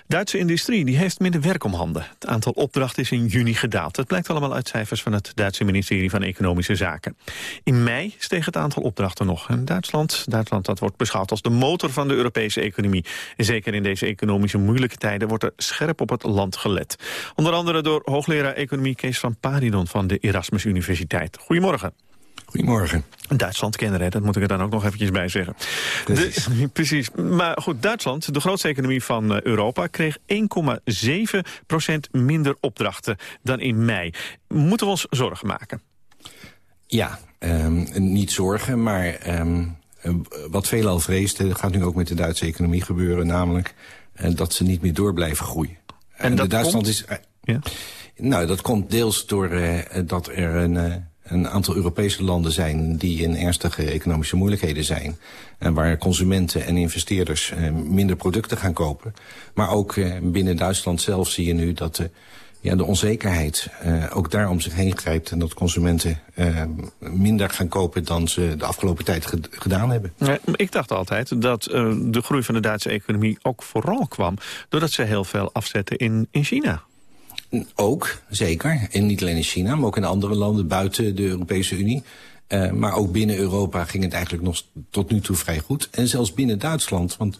Duitse industrie die heeft minder werk om handen. Het aantal opdrachten is in juni gedaald. Dat blijkt allemaal uit cijfers van het Duitse ministerie van Economische Zaken. In mei steeg het aantal opdrachten nog. En Duitsland, Duitsland dat wordt beschouwd als de motor van de Europese economie. En zeker in deze economische moeilijke tijden wordt er scherp op het land gelet. Onder andere door hoogleraar economie Kees van Paridon van de Erasmus Universiteit. Goedemorgen. Goedemorgen. Duitsland kennen, hè? dat moet ik er dan ook nog eventjes bij zeggen. Precies. De, precies. Maar goed, Duitsland, de grootste economie van eh, Europa... kreeg 1,7% minder opdrachten dan in mei. Moeten we ons zorgen maken? Ja, um, niet zorgen, maar um, wat veelal vreesden... gaat nu ook met de Duitse economie gebeuren, namelijk... Uh, dat ze niet meer door blijven groeien. En, en dat Duitsland komt? is... Uh, ja? Nou, dat komt deels door uh, dat er een een aantal Europese landen zijn die in ernstige economische moeilijkheden zijn. En waar consumenten en investeerders eh, minder producten gaan kopen. Maar ook eh, binnen Duitsland zelf zie je nu dat de, ja, de onzekerheid eh, ook daar om zich heen grijpt. En dat consumenten eh, minder gaan kopen dan ze de afgelopen tijd ged- gedaan hebben. Ik dacht altijd dat eh, de groei van de Duitse economie ook vooral kwam... doordat ze heel veel afzetten in, in China. Ook, zeker. En niet alleen in China, maar ook in andere landen buiten de Europese Unie. Uh, maar ook binnen Europa ging het eigenlijk nog tot nu toe vrij goed. En zelfs binnen Duitsland, want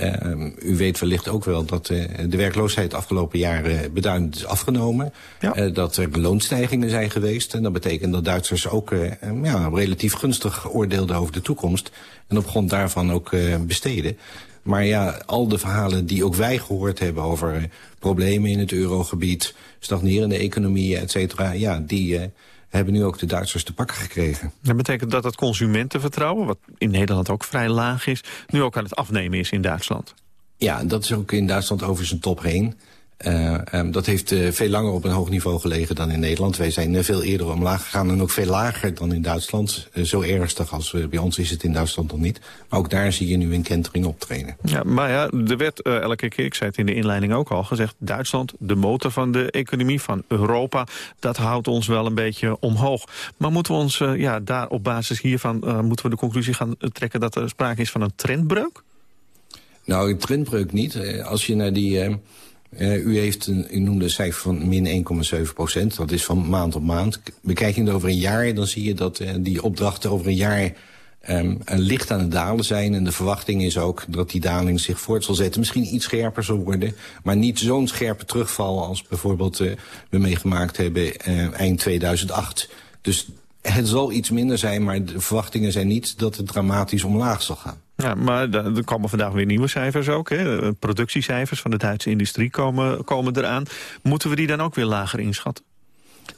uh, u weet wellicht ook wel... dat uh, de werkloosheid de afgelopen jaren beduidend is afgenomen. Ja. dat er loonstijgingen zijn geweest. En dat betekent dat Duitsers ook ja, relatief gunstig oordeelden over de toekomst. En op grond daarvan ook besteden. Maar ja, al de verhalen die ook wij gehoord hebben over problemen in het eurogebied, stagnerende economieën, et cetera, ja, die uh, hebben nu ook de Duitsers te pakken gekregen. Dat betekent dat het consumentenvertrouwen, wat in Nederland ook vrij laag is, nu ook aan het afnemen is in Duitsland. Ja, dat is ook in Duitsland over zijn top heen. Uh, um, dat heeft uh, veel langer op een hoog niveau gelegen dan in Nederland. Wij zijn uh, veel eerder omlaag gegaan en ook veel lager dan in Duitsland. zo ernstig als bij ons is het in Duitsland nog niet. Maar ook daar zie je nu een kentering optreden. Ja, maar ja, er werd elke keer, ik zei het in de inleiding ook al, gezegd... Duitsland, de motor van de economie van Europa, dat houdt ons wel een beetje omhoog. Maar moeten we ons ja, daar op basis hiervan moeten we de conclusie gaan trekken... dat er sprake is van een trendbreuk? Nou, een trendbreuk niet. Als je naar die... Uh, u, heeft een, u noemde een cijfer van min 1,7 procent. Dat is van maand op maand. Bekijk je het over een jaar, dan zie je dat uh, die opdrachten over een jaar um, licht aan het dalen zijn. En de verwachting is ook dat die daling zich voort zal zetten. Misschien iets scherper zal worden, maar niet zo'n scherpe terugval... als bijvoorbeeld uh, we meegemaakt hebben eind 2008. Dus het zal iets minder zijn, maar de verwachtingen zijn niet dat het dramatisch omlaag zal gaan. Ja, maar er komen vandaag weer nieuwe cijfers ook. Hè? Productiecijfers van de Duitse industrie komen, komen eraan. Moeten we die dan ook weer lager inschatten?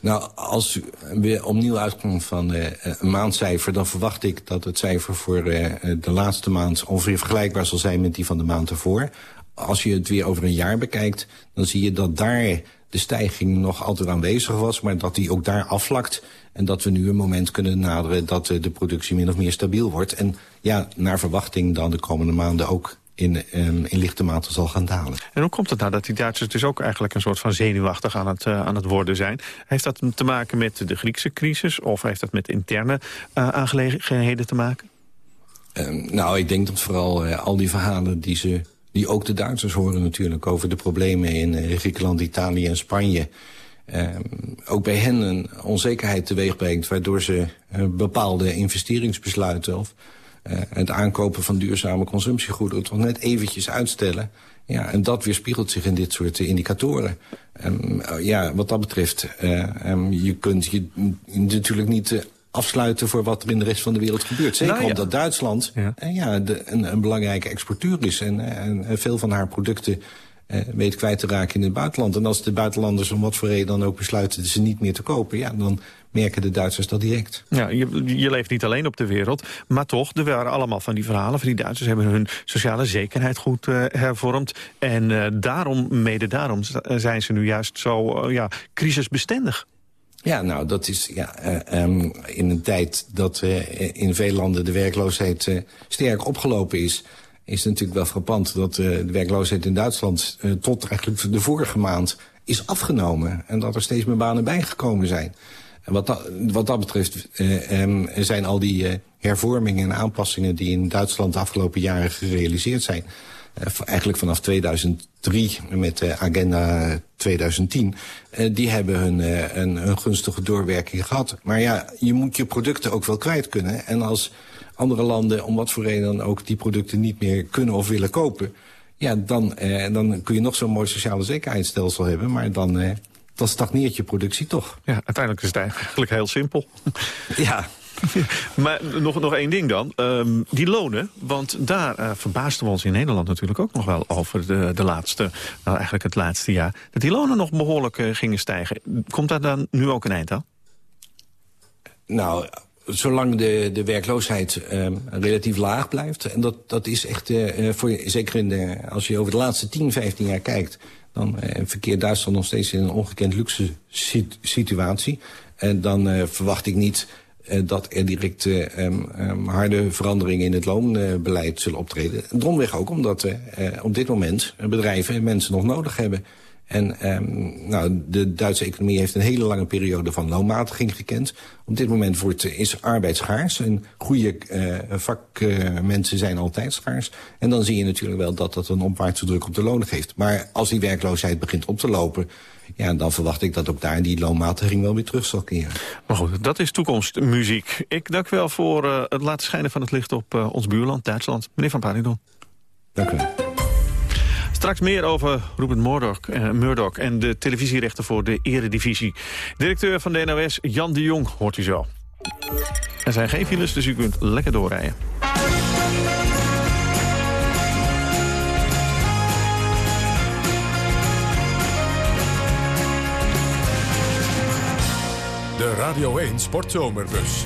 Nou, als weer opnieuw uitkomt van uh, een maandcijfer... dan verwacht ik dat het cijfer voor uh, de laatste maand... ongeveer vergelijkbaar zal zijn met die van de maand ervoor. Als je het weer over een jaar bekijkt... dan zie je dat daar de stijging nog altijd aanwezig was... maar dat die ook daar afvlakt... En dat we nu een moment kunnen naderen dat de productie min of meer stabiel wordt. En ja, naar verwachting dan de komende maanden ook in, um, in lichte mate zal gaan dalen. En hoe komt het nou dat die Duitsers dus ook eigenlijk een soort van zenuwachtig aan het, uh, aan het worden zijn? Heeft dat te maken met de Griekse crisis of heeft dat met interne uh, aangelegenheden te maken? Um, nou, ik denk dat vooral uh, al die verhalen die ze die ook de Duitsers horen natuurlijk over de problemen in Griekenland, Italië en Spanje... Uh, ook bij hen een onzekerheid teweeg brengt... waardoor ze uh, bepaalde investeringsbesluiten... of uh, het aankopen van duurzame consumptiegoederen... toch net eventjes uitstellen. Ja, en dat weerspiegelt zich in dit soort indicatoren. Um, ja, wat dat betreft, um, je kunt je natuurlijk niet afsluiten... voor wat er in de rest van de wereld gebeurt. Zeker nou, ja. omdat Duitsland ja. ja de, een, een, belangrijke exporteur is... en, en veel van haar producten uh, weet kwijt te raken in het buitenland. En als de buitenlanders om wat voor reden dan ook besluiten ze niet meer te kopen... ja, dan merken de Duitsers dat direct. Ja, je, je leeft niet alleen op de wereld, maar toch, er waren allemaal van die verhalen... van die Duitsers hebben hun sociale zekerheid goed uh, hervormd. En uh, daarom, mede daarom, zijn ze nu juist zo ja, crisisbestendig. Ja, nou, dat is ja, uh, um, in een tijd dat in veel landen de werkloosheid sterk opgelopen is is het natuurlijk wel frappant dat de werkloosheid in Duitsland... Tot eigenlijk de vorige maand is afgenomen. En dat er steeds meer banen bijgekomen zijn. En wat dat, wat dat betreft um, zijn al die hervormingen en aanpassingen... die in Duitsland de afgelopen jaren gerealiseerd zijn... eigenlijk vanaf 2003 met de agenda 2010... die hebben hun, een, een gunstige doorwerking gehad. Maar ja, je moet je producten ook wel kwijt kunnen. En als andere landen om wat voor reden dan ook die producten niet meer kunnen of willen kopen... ja, dan, eh, dan kun je nog zo'n mooi sociale zekerheidsstelsel hebben... maar dan, eh, dan stagneert je productie toch. Ja, uiteindelijk is het eigenlijk heel simpel. Ja. maar nog, nog één ding dan. Um, die lonen, want daar uh, verbaasden we ons in Nederland natuurlijk ook nog wel over de, de laatste, nou eigenlijk het laatste jaar. Dat die lonen nog behoorlijk uh, gingen stijgen. Komt daar dan nu ook een eind aan? Nou, zolang de, de werkloosheid um, relatief laag blijft... en dat, dat is echt, uh, voor, zeker in de, als je over de laatste 10, 15 jaar kijkt... dan verkeert Duitsland nog steeds in een ongekend luxe situatie. En dan eh, verwacht ik niet eh, dat er direct eh, em, em, harde veranderingen in het loonbeleid zullen optreden. Domweg ook omdat eh, eh, op dit moment bedrijven mensen nog nodig hebben. En ehm, nou, de Duitse economie heeft een hele lange periode van loonmatiging gekend. Op dit moment wordt, is arbeid schaars. En goede eh, vakmensen zijn altijd schaars. En dan zie je natuurlijk wel dat dat een opwaartse druk op de lonen geeft. Maar als die werkloosheid begint op te lopen... Ja, dan verwacht ik dat ook daar die loonmatiging wel weer terug zal keren. Maar goed, dat is toekomstmuziek. Ik dank u wel voor eh, het laten schijnen van het licht op eh, ons buurland, Duitsland. Meneer Van Paridon. Dank u wel. Straks meer over Rupert Murdoch, eh, Murdoch en de televisierechten voor de eredivisie. Directeur van de NOS, Jan de Jong, hoort u zo. Er zijn geen files, dus u kunt lekker doorrijden. De Radio 1 Sportzomerbus.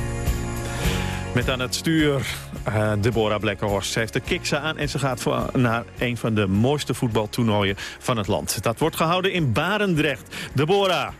Met aan het stuur eh, Deborah Blekkenhorst. Ze heeft de kicks aan en ze gaat voor, naar een van de mooiste voetbaltoernooien van het land. Dat wordt gehouden in Barendrecht. Deborah.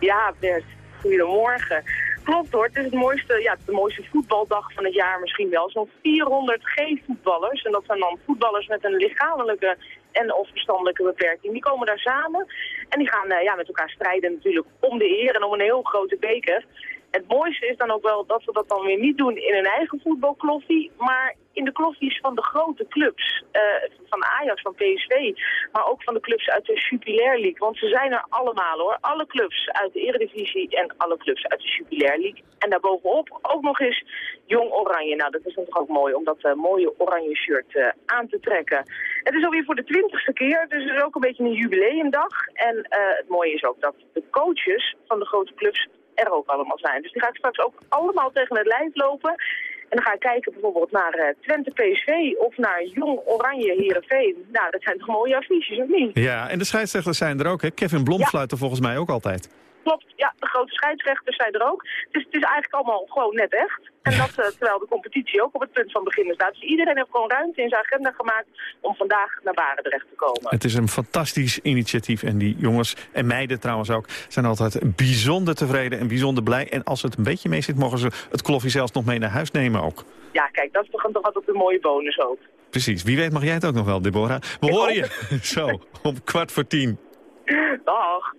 Ja, Bert. Goedemorgen. Klopt hoor, het is het mooiste, ja, de mooiste voetbaldag van het jaar misschien wel. Zo'n 400 G-voetballers, en dat zijn dan voetballers met een lichamelijke en of verstandelijke beperking. Die komen daar samen en die gaan eh, ja, met elkaar strijden natuurlijk om de eer en om een heel grote beker. Het mooiste is dan ook wel dat we dat dan weer niet doen in een eigen voetbalkloffie, maar in de kloffies van de grote clubs. eh, van Ajax, van PSV, maar ook van de clubs uit de Jupiler League. Want ze zijn er allemaal hoor. Alle clubs uit de Eredivisie en alle clubs uit de Jupiler League. En daarbovenop ook nog eens Jong Oranje. Nou, dat is dan toch ook mooi om dat eh, mooie oranje shirt eh, aan te trekken. Het is alweer voor de twintigste keer, dus het is ook een beetje een jubileumdag. En het mooie is ook dat de coaches van de grote clubs er ook allemaal zijn. Dus die ga ik straks ook allemaal tegen het lijf lopen. En dan ga ik kijken bijvoorbeeld naar eh, Twente PSV of naar Jong Oranje Heerenveen. Nou, dat zijn toch mooie affiches, of niet? Ja, en de scheidsrechters zijn er ook. Hè? Kevin Blom Ja. fluit er volgens mij ook altijd. Klopt, ja, de grote scheidsrechters zijn er ook. Het is, het is eigenlijk allemaal gewoon net echt. En dat eh, terwijl de competitie ook op het punt van beginnen staat. Dus iedereen heeft gewoon ruimte in zijn agenda gemaakt om vandaag naar Barendrecht te komen. Het is een fantastisch initiatief. En die jongens en meiden trouwens ook zijn altijd bijzonder tevreden en bijzonder blij. En als het een beetje mee zit, mogen ze het kloffie zelfs nog mee naar huis nemen ook. Ja, kijk, dat is toch, toch altijd een mooie bonus ook. Precies. Wie weet mag jij het ook nog wel, Deborah. We horen je zo om kwart voor tien. Dag.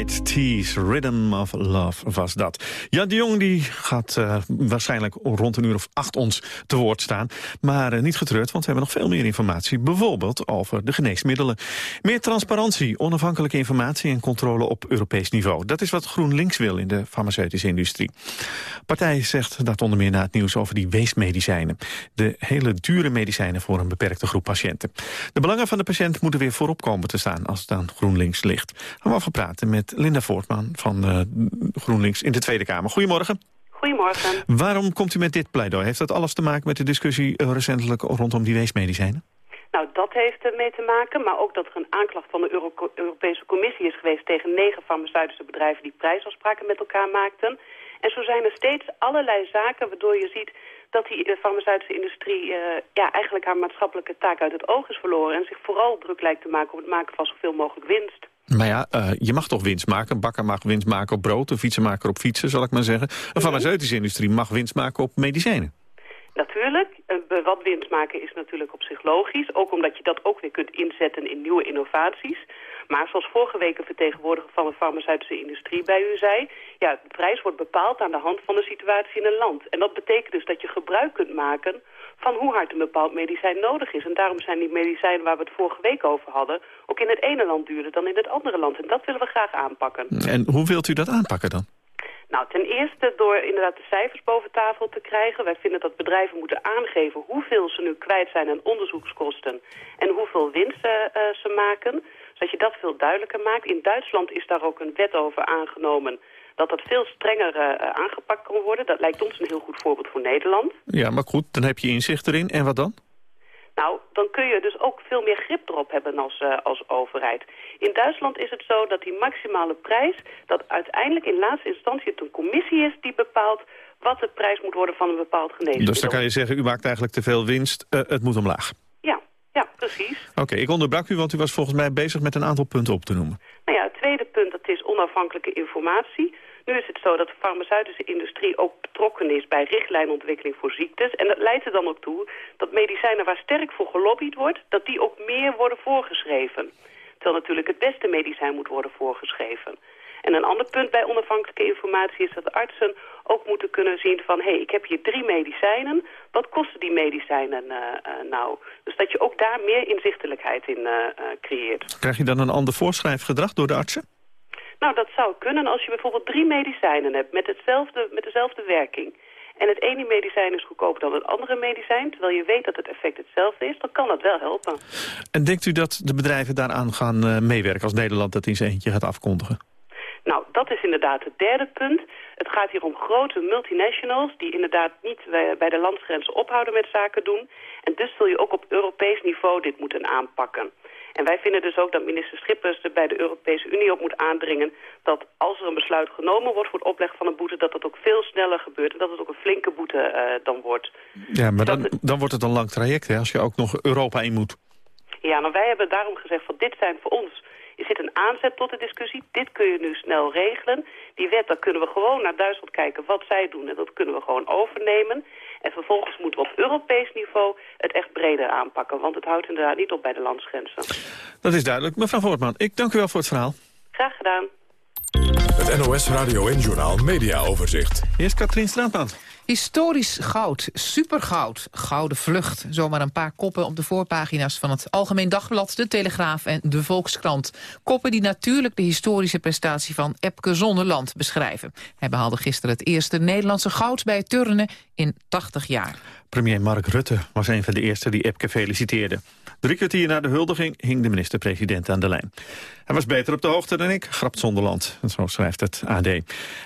night. Tees, Rhythm of Love was dat. Jan de Jong die gaat eh, waarschijnlijk rond een uur of acht ons te woord staan. Maar eh, niet getreurd, want we hebben nog veel meer informatie. Bijvoorbeeld over de geneesmiddelen. Meer transparantie, onafhankelijke informatie en controle op Europees niveau. Dat is wat GroenLinks wil in de farmaceutische industrie. Partij zegt dat onder meer na het nieuws over die weesmedicijnen. De hele dure medicijnen voor een beperkte groep patiënten. De belangen van de patiënt moeten weer voorop komen te staan als het aan GroenLinks ligt. Gaan we praten met Linda Voortman van eh, GroenLinks in de Tweede Kamer. Goedemorgen. Goedemorgen. Waarom komt u met dit pleidooi? Heeft dat alles te maken met de discussie eh, recentelijk rondom die weesmedicijnen? Nou, dat heeft ermee te maken, maar ook dat er een aanklacht van de Euro- Europese Commissie is geweest tegen negen farmaceutische bedrijven die prijsafspraken met elkaar maakten. En zo zijn er steeds allerlei zaken waardoor je ziet dat die eh, farmaceutische industrie ja, eigenlijk haar maatschappelijke taak uit het oog is verloren en zich vooral druk lijkt te maken op het maken van zoveel mogelijk winst. Maar ja, eh, je mag toch winst maken? Een bakker mag winst maken op brood, een fietsenmaker op fietsen, zal ik maar zeggen. Een farmaceutische industrie mag winst maken op medicijnen. Natuurlijk, eh, wat winst maken is natuurlijk op zich logisch. Ook omdat je dat ook weer kunt inzetten in nieuwe innovaties. Maar zoals vorige week een vertegenwoordiger van de farmaceutische industrie bij u zei... ja, de prijs wordt bepaald aan de hand van de situatie in een land. En dat betekent dus dat je gebruik kunt maken van hoe hard een bepaald medicijn nodig is. En daarom zijn die medicijnen waar we het vorige week over hadden... ook in het ene land duurder dan in het andere land. En dat willen we graag aanpakken. En hoe wilt u dat aanpakken dan? Nou, ten eerste door inderdaad de cijfers boven tafel te krijgen. Wij vinden dat bedrijven moeten aangeven hoeveel ze nu kwijt zijn aan onderzoekskosten en hoeveel winst eh, eh, ze maken. Zodat je dat veel duidelijker maakt. In Duitsland is daar ook een wet over aangenomen dat dat veel strenger eh, aangepakt kan worden. Dat lijkt ons een heel goed voorbeeld voor Nederland. Ja, maar goed, dan heb je inzicht erin. En wat dan? Nou, dan kun je dus ook veel meer grip erop hebben als, eh, als overheid. In Duitsland is het zo dat die maximale prijs... dat uiteindelijk in laatste instantie het een commissie is die bepaalt... wat de prijs moet worden van een bepaald geneesmiddel. Dus dan kan je zeggen, u maakt eigenlijk te veel winst, eh, het moet omlaag. Ja, ja, precies. Oké, ik onderbrak u, want u was volgens mij bezig met een aantal punten op te noemen. Nou ja, het tweede punt, dat is onafhankelijke informatie. Nu is het zo dat de farmaceutische industrie ook betrokken is bij richtlijnontwikkeling voor ziektes. En dat leidt er dan ook toe dat medicijnen waar sterk voor gelobbyd wordt, dat die ook meer worden voorgeschreven. Terwijl natuurlijk het beste medicijn moet worden voorgeschreven. En een ander punt bij onafhankelijke informatie is dat artsen ook moeten kunnen zien van... hé, hey, ik heb hier drie medicijnen, wat kosten die medicijnen uh, uh, nou? Dus dat je ook daar meer inzichtelijkheid in uh, creëert. Krijg je dan een ander voorschrijfgedrag door de artsen? Nou, dat zou kunnen als je bijvoorbeeld drie medicijnen hebt met, hetzelfde, met dezelfde werking. En het ene medicijn is goedkoper dan het andere medicijn... terwijl je weet dat het effect hetzelfde is, dan kan dat wel helpen. En denkt u dat de bedrijven daaraan gaan uh, meewerken... als Nederland dat in zijn eentje gaat afkondigen? Nou, dat is inderdaad het derde punt. Het gaat hier om grote multinationals... die inderdaad niet bij de landsgrenzen ophouden met zaken doen. En dus zul je ook op Europees niveau dit moeten aanpakken. En wij vinden dus ook dat minister Schippers er bij de Europese Unie op moet aandringen... dat als er een besluit genomen wordt voor het opleggen van een boete... dat dat ook veel sneller gebeurt en dat het ook een flinke boete uh, dan wordt. Ja, maar dan, dan wordt het een lang traject, hè, als je ook nog Europa in moet. Ja, nou wij hebben daarom gezegd van dit zijn voor ons... Is dit een aanzet tot de discussie? Dit kun je nu snel regelen. Die wet, dan kunnen we gewoon naar Duitsland kijken wat zij doen. En dat kunnen we gewoon overnemen. En vervolgens moeten we op Europees niveau het echt breder aanpakken. Want het houdt inderdaad niet op bij de landsgrenzen. Dat is duidelijk. Mevrouw Voortman, ik dank u wel voor het verhaal. Graag gedaan. Het NOS Radio en Journaal Media Overzicht. Eerst Katrien Straatman. Historisch goud, supergoud, gouden vlucht. Zomaar een paar koppen op de voorpagina's van het Algemeen Dagblad, De Telegraaf en De Volkskrant. Koppen die natuurlijk de historische prestatie van Epke Zonderland beschrijven. Hij behaalde gisteren het eerste Nederlandse goud bij turnen in 80 jaar. Premier Mark Rutte was een van de eerste die Epke feliciteerde. Drie kwartier na de huldiging hing de minister-president aan de lijn. Hij was beter op de hoogte dan ik, grapt Zonderland. Zo schrijft het AD.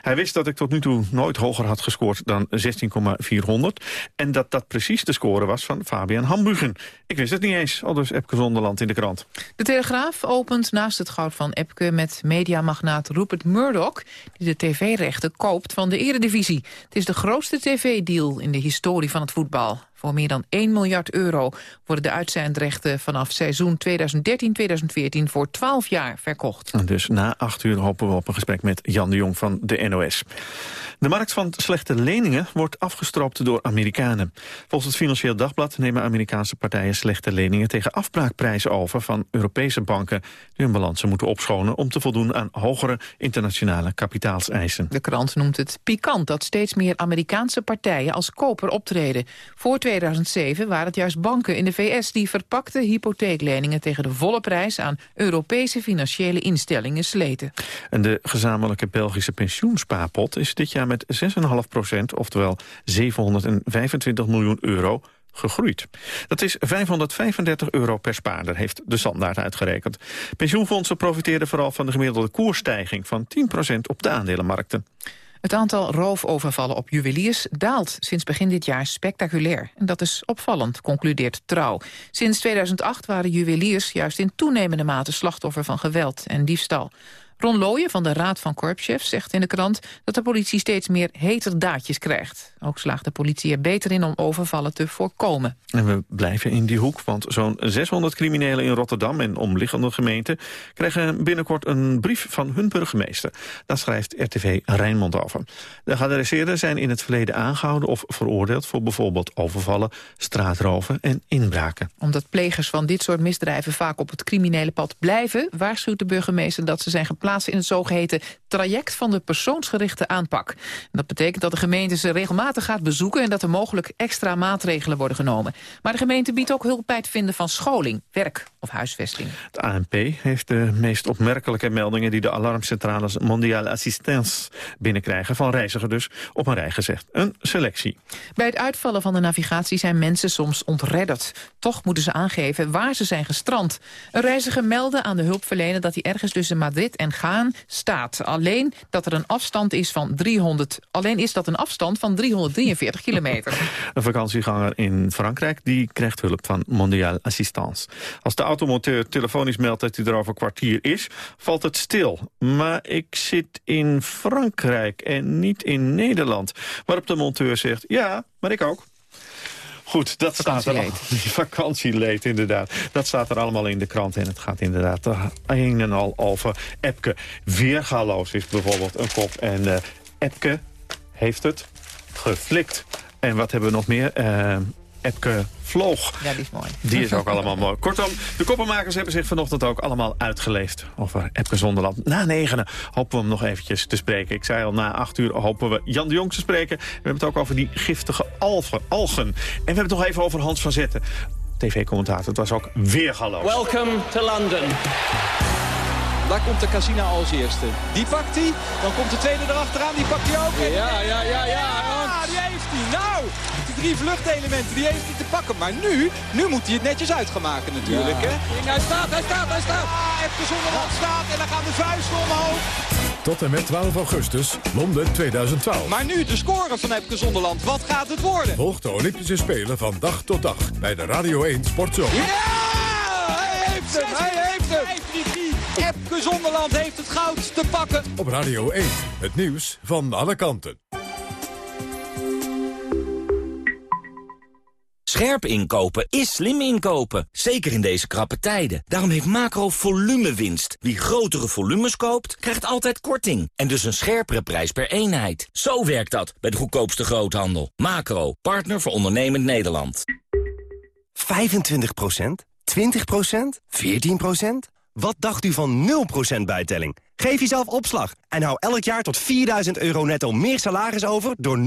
Hij wist dat ik tot nu toe nooit hoger had gescoord dan 16,400. En dat dat precies de score was van Fabian Hambugen. Ik wist het niet eens, al dus Epke Zonderland in de krant. De Telegraaf opent naast het goud van Epke met mediamagnaat Rupert Murdoch... die de tv-rechten koopt van de eredivisie. Het is de grootste tv-deal in de historie van het voetbal. ball. Voor meer dan 1 miljard euro worden de uitzendrechten vanaf seizoen 2013-2014 voor 12 jaar verkocht. En dus na acht uur hopen we op een gesprek met Jan de Jong van de NOS. De markt van slechte leningen wordt afgestroopt door Amerikanen. Volgens het Financieel Dagblad nemen Amerikaanse partijen slechte leningen tegen afbraakprijzen over van Europese banken die hun balansen moeten opschonen om te voldoen aan hogere internationale kapitaalseisen. De krant noemt het pikant dat steeds meer Amerikaanse partijen als koper optreden. Voor 2007 waren het juist banken in de VS die verpakte hypotheekleningen tegen de volle prijs aan Europese financiële instellingen sleten. En de gezamenlijke Belgische pensioenspaarpot is dit jaar met 6,5 procent, oftewel 725 miljoen euro, gegroeid. Dat is 535 euro per spaarder, heeft de standaard uitgerekend. Pensioenfondsen profiteerden vooral van de gemiddelde koersstijging van 10% op de aandelenmarkten. Het aantal roofovervallen op juweliers daalt sinds begin dit jaar spectaculair. En dat is opvallend, concludeert Trouw. Sinds 2008 waren juweliers juist in toenemende mate slachtoffer van geweld en diefstal. Ron Looyen van de Raad van Korpschefs zegt in de krant... dat de politie steeds meer heterdaadjes krijgt. Ook slaagt de politie er beter in om overvallen te voorkomen. En we blijven in die hoek, want zo'n 600 criminelen in Rotterdam... en omliggende gemeenten krijgen binnenkort een brief van hun burgemeester. Daar schrijft RTV Rijnmond over. De geadresseerden zijn in het verleden aangehouden of veroordeeld... voor bijvoorbeeld overvallen, straatroven en inbraken. Omdat plegers van dit soort misdrijven vaak op het criminele pad blijven... waarschuwt de burgemeester dat ze zijn geplaatst in het zogeheten traject van de persoonsgerichte aanpak. dat betekent dat de gemeente ze regelmatig gaat bezoeken en dat er mogelijk extra maatregelen worden genomen. Maar de gemeente biedt ook hulp bij het vinden van scholing, werk of huisvesting. Het ANP heeft de meest opmerkelijke meldingen die de alarmcentrales Mondiale Assistance binnenkrijgen van reizigers dus op een rij gezegd. Een selectie. Bij het uitvallen van de navigatie zijn mensen soms ontredderd. Toch moeten ze aangeven waar ze zijn gestrand. Een reiziger meldde aan de hulpverlener dat hij ergens tussen Madrid en gaan staat. Alleen dat er een afstand is van 300. Alleen is dat een afstand van 343 kilometer. Een vakantieganger in Frankrijk die krijgt hulp van Mondiale Assistance. Als de automonteur telefonisch meldt dat hij er over een kwartier is, valt het stil. Maar ik zit in Frankrijk en niet in Nederland. Waarop de monteur zegt, ja, maar ik ook. Goed, dat staat er al. Vakantieleed, inderdaad. Dat staat er allemaal in de krant. En het gaat inderdaad een en al over Epke. Weergaloos is bijvoorbeeld een kop. En uh, Epke heeft het geflikt. En wat hebben we nog meer? Uh, Epke vloog. Ja, die is mooi. Die is ook allemaal mooi. Kortom, de koppenmakers hebben zich vanochtend ook allemaal uitgeleefd over Epke Zonderland. Na negenen hopen we hem nog eventjes te spreken. Ik zei al, na acht uur hopen we Jan de Jong te spreken. We hebben het ook over die giftige algen. algen. En we hebben het nog even over Hans van Zetten. TV-commentator, het was ook weer geloof. Welcome to London. Daar komt de Casina als eerste. Die pakt hij. Dan komt de tweede erachteraan. Die pakt hij ook. Ja, ja, ja, ja. Ah, die heeft hij. Nou, drie vluchtelementen, die heeft hij te pakken. Maar nu, nu moet hij het netjes uitgemaken natuurlijk. Ja. Hè? Hij staat, hij staat, hij staat. Ah, Zonderland staat en dan gaan de vuisten omhoog. Tot en met 12 augustus, Londen 2012. Maar nu de score van Epke Zonderland. Wat gaat het worden? Volg de Olympische Spelen van dag tot dag bij de Radio 1 Sportzone. Ja! Hij heeft hem! Hij heeft hem! Epke Zonderland heeft het goud te pakken. Op Radio 1, het nieuws van alle kanten. Scherp inkopen is slim inkopen, zeker in deze krappe tijden. Daarom heeft Macro winst. Wie grotere volumes koopt, krijgt altijd korting. En dus een scherpere prijs per eenheid. Zo werkt dat bij de goedkoopste groothandel. Macro, partner voor ondernemend Nederland. 25% 20% 14% Wat dacht u van 0% bijtelling? Geef jezelf opslag en hou elk jaar tot 4000 euro netto meer salaris over... door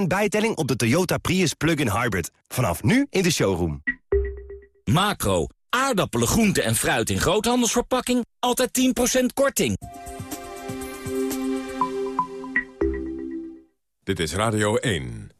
0% bijtelling op de Toyota Prius Plug-in Hybrid. Vanaf nu in de showroom. Macro, aardappelen, groenten en fruit in groothandelsverpakking... altijd 10% korting. Dit is Radio 1.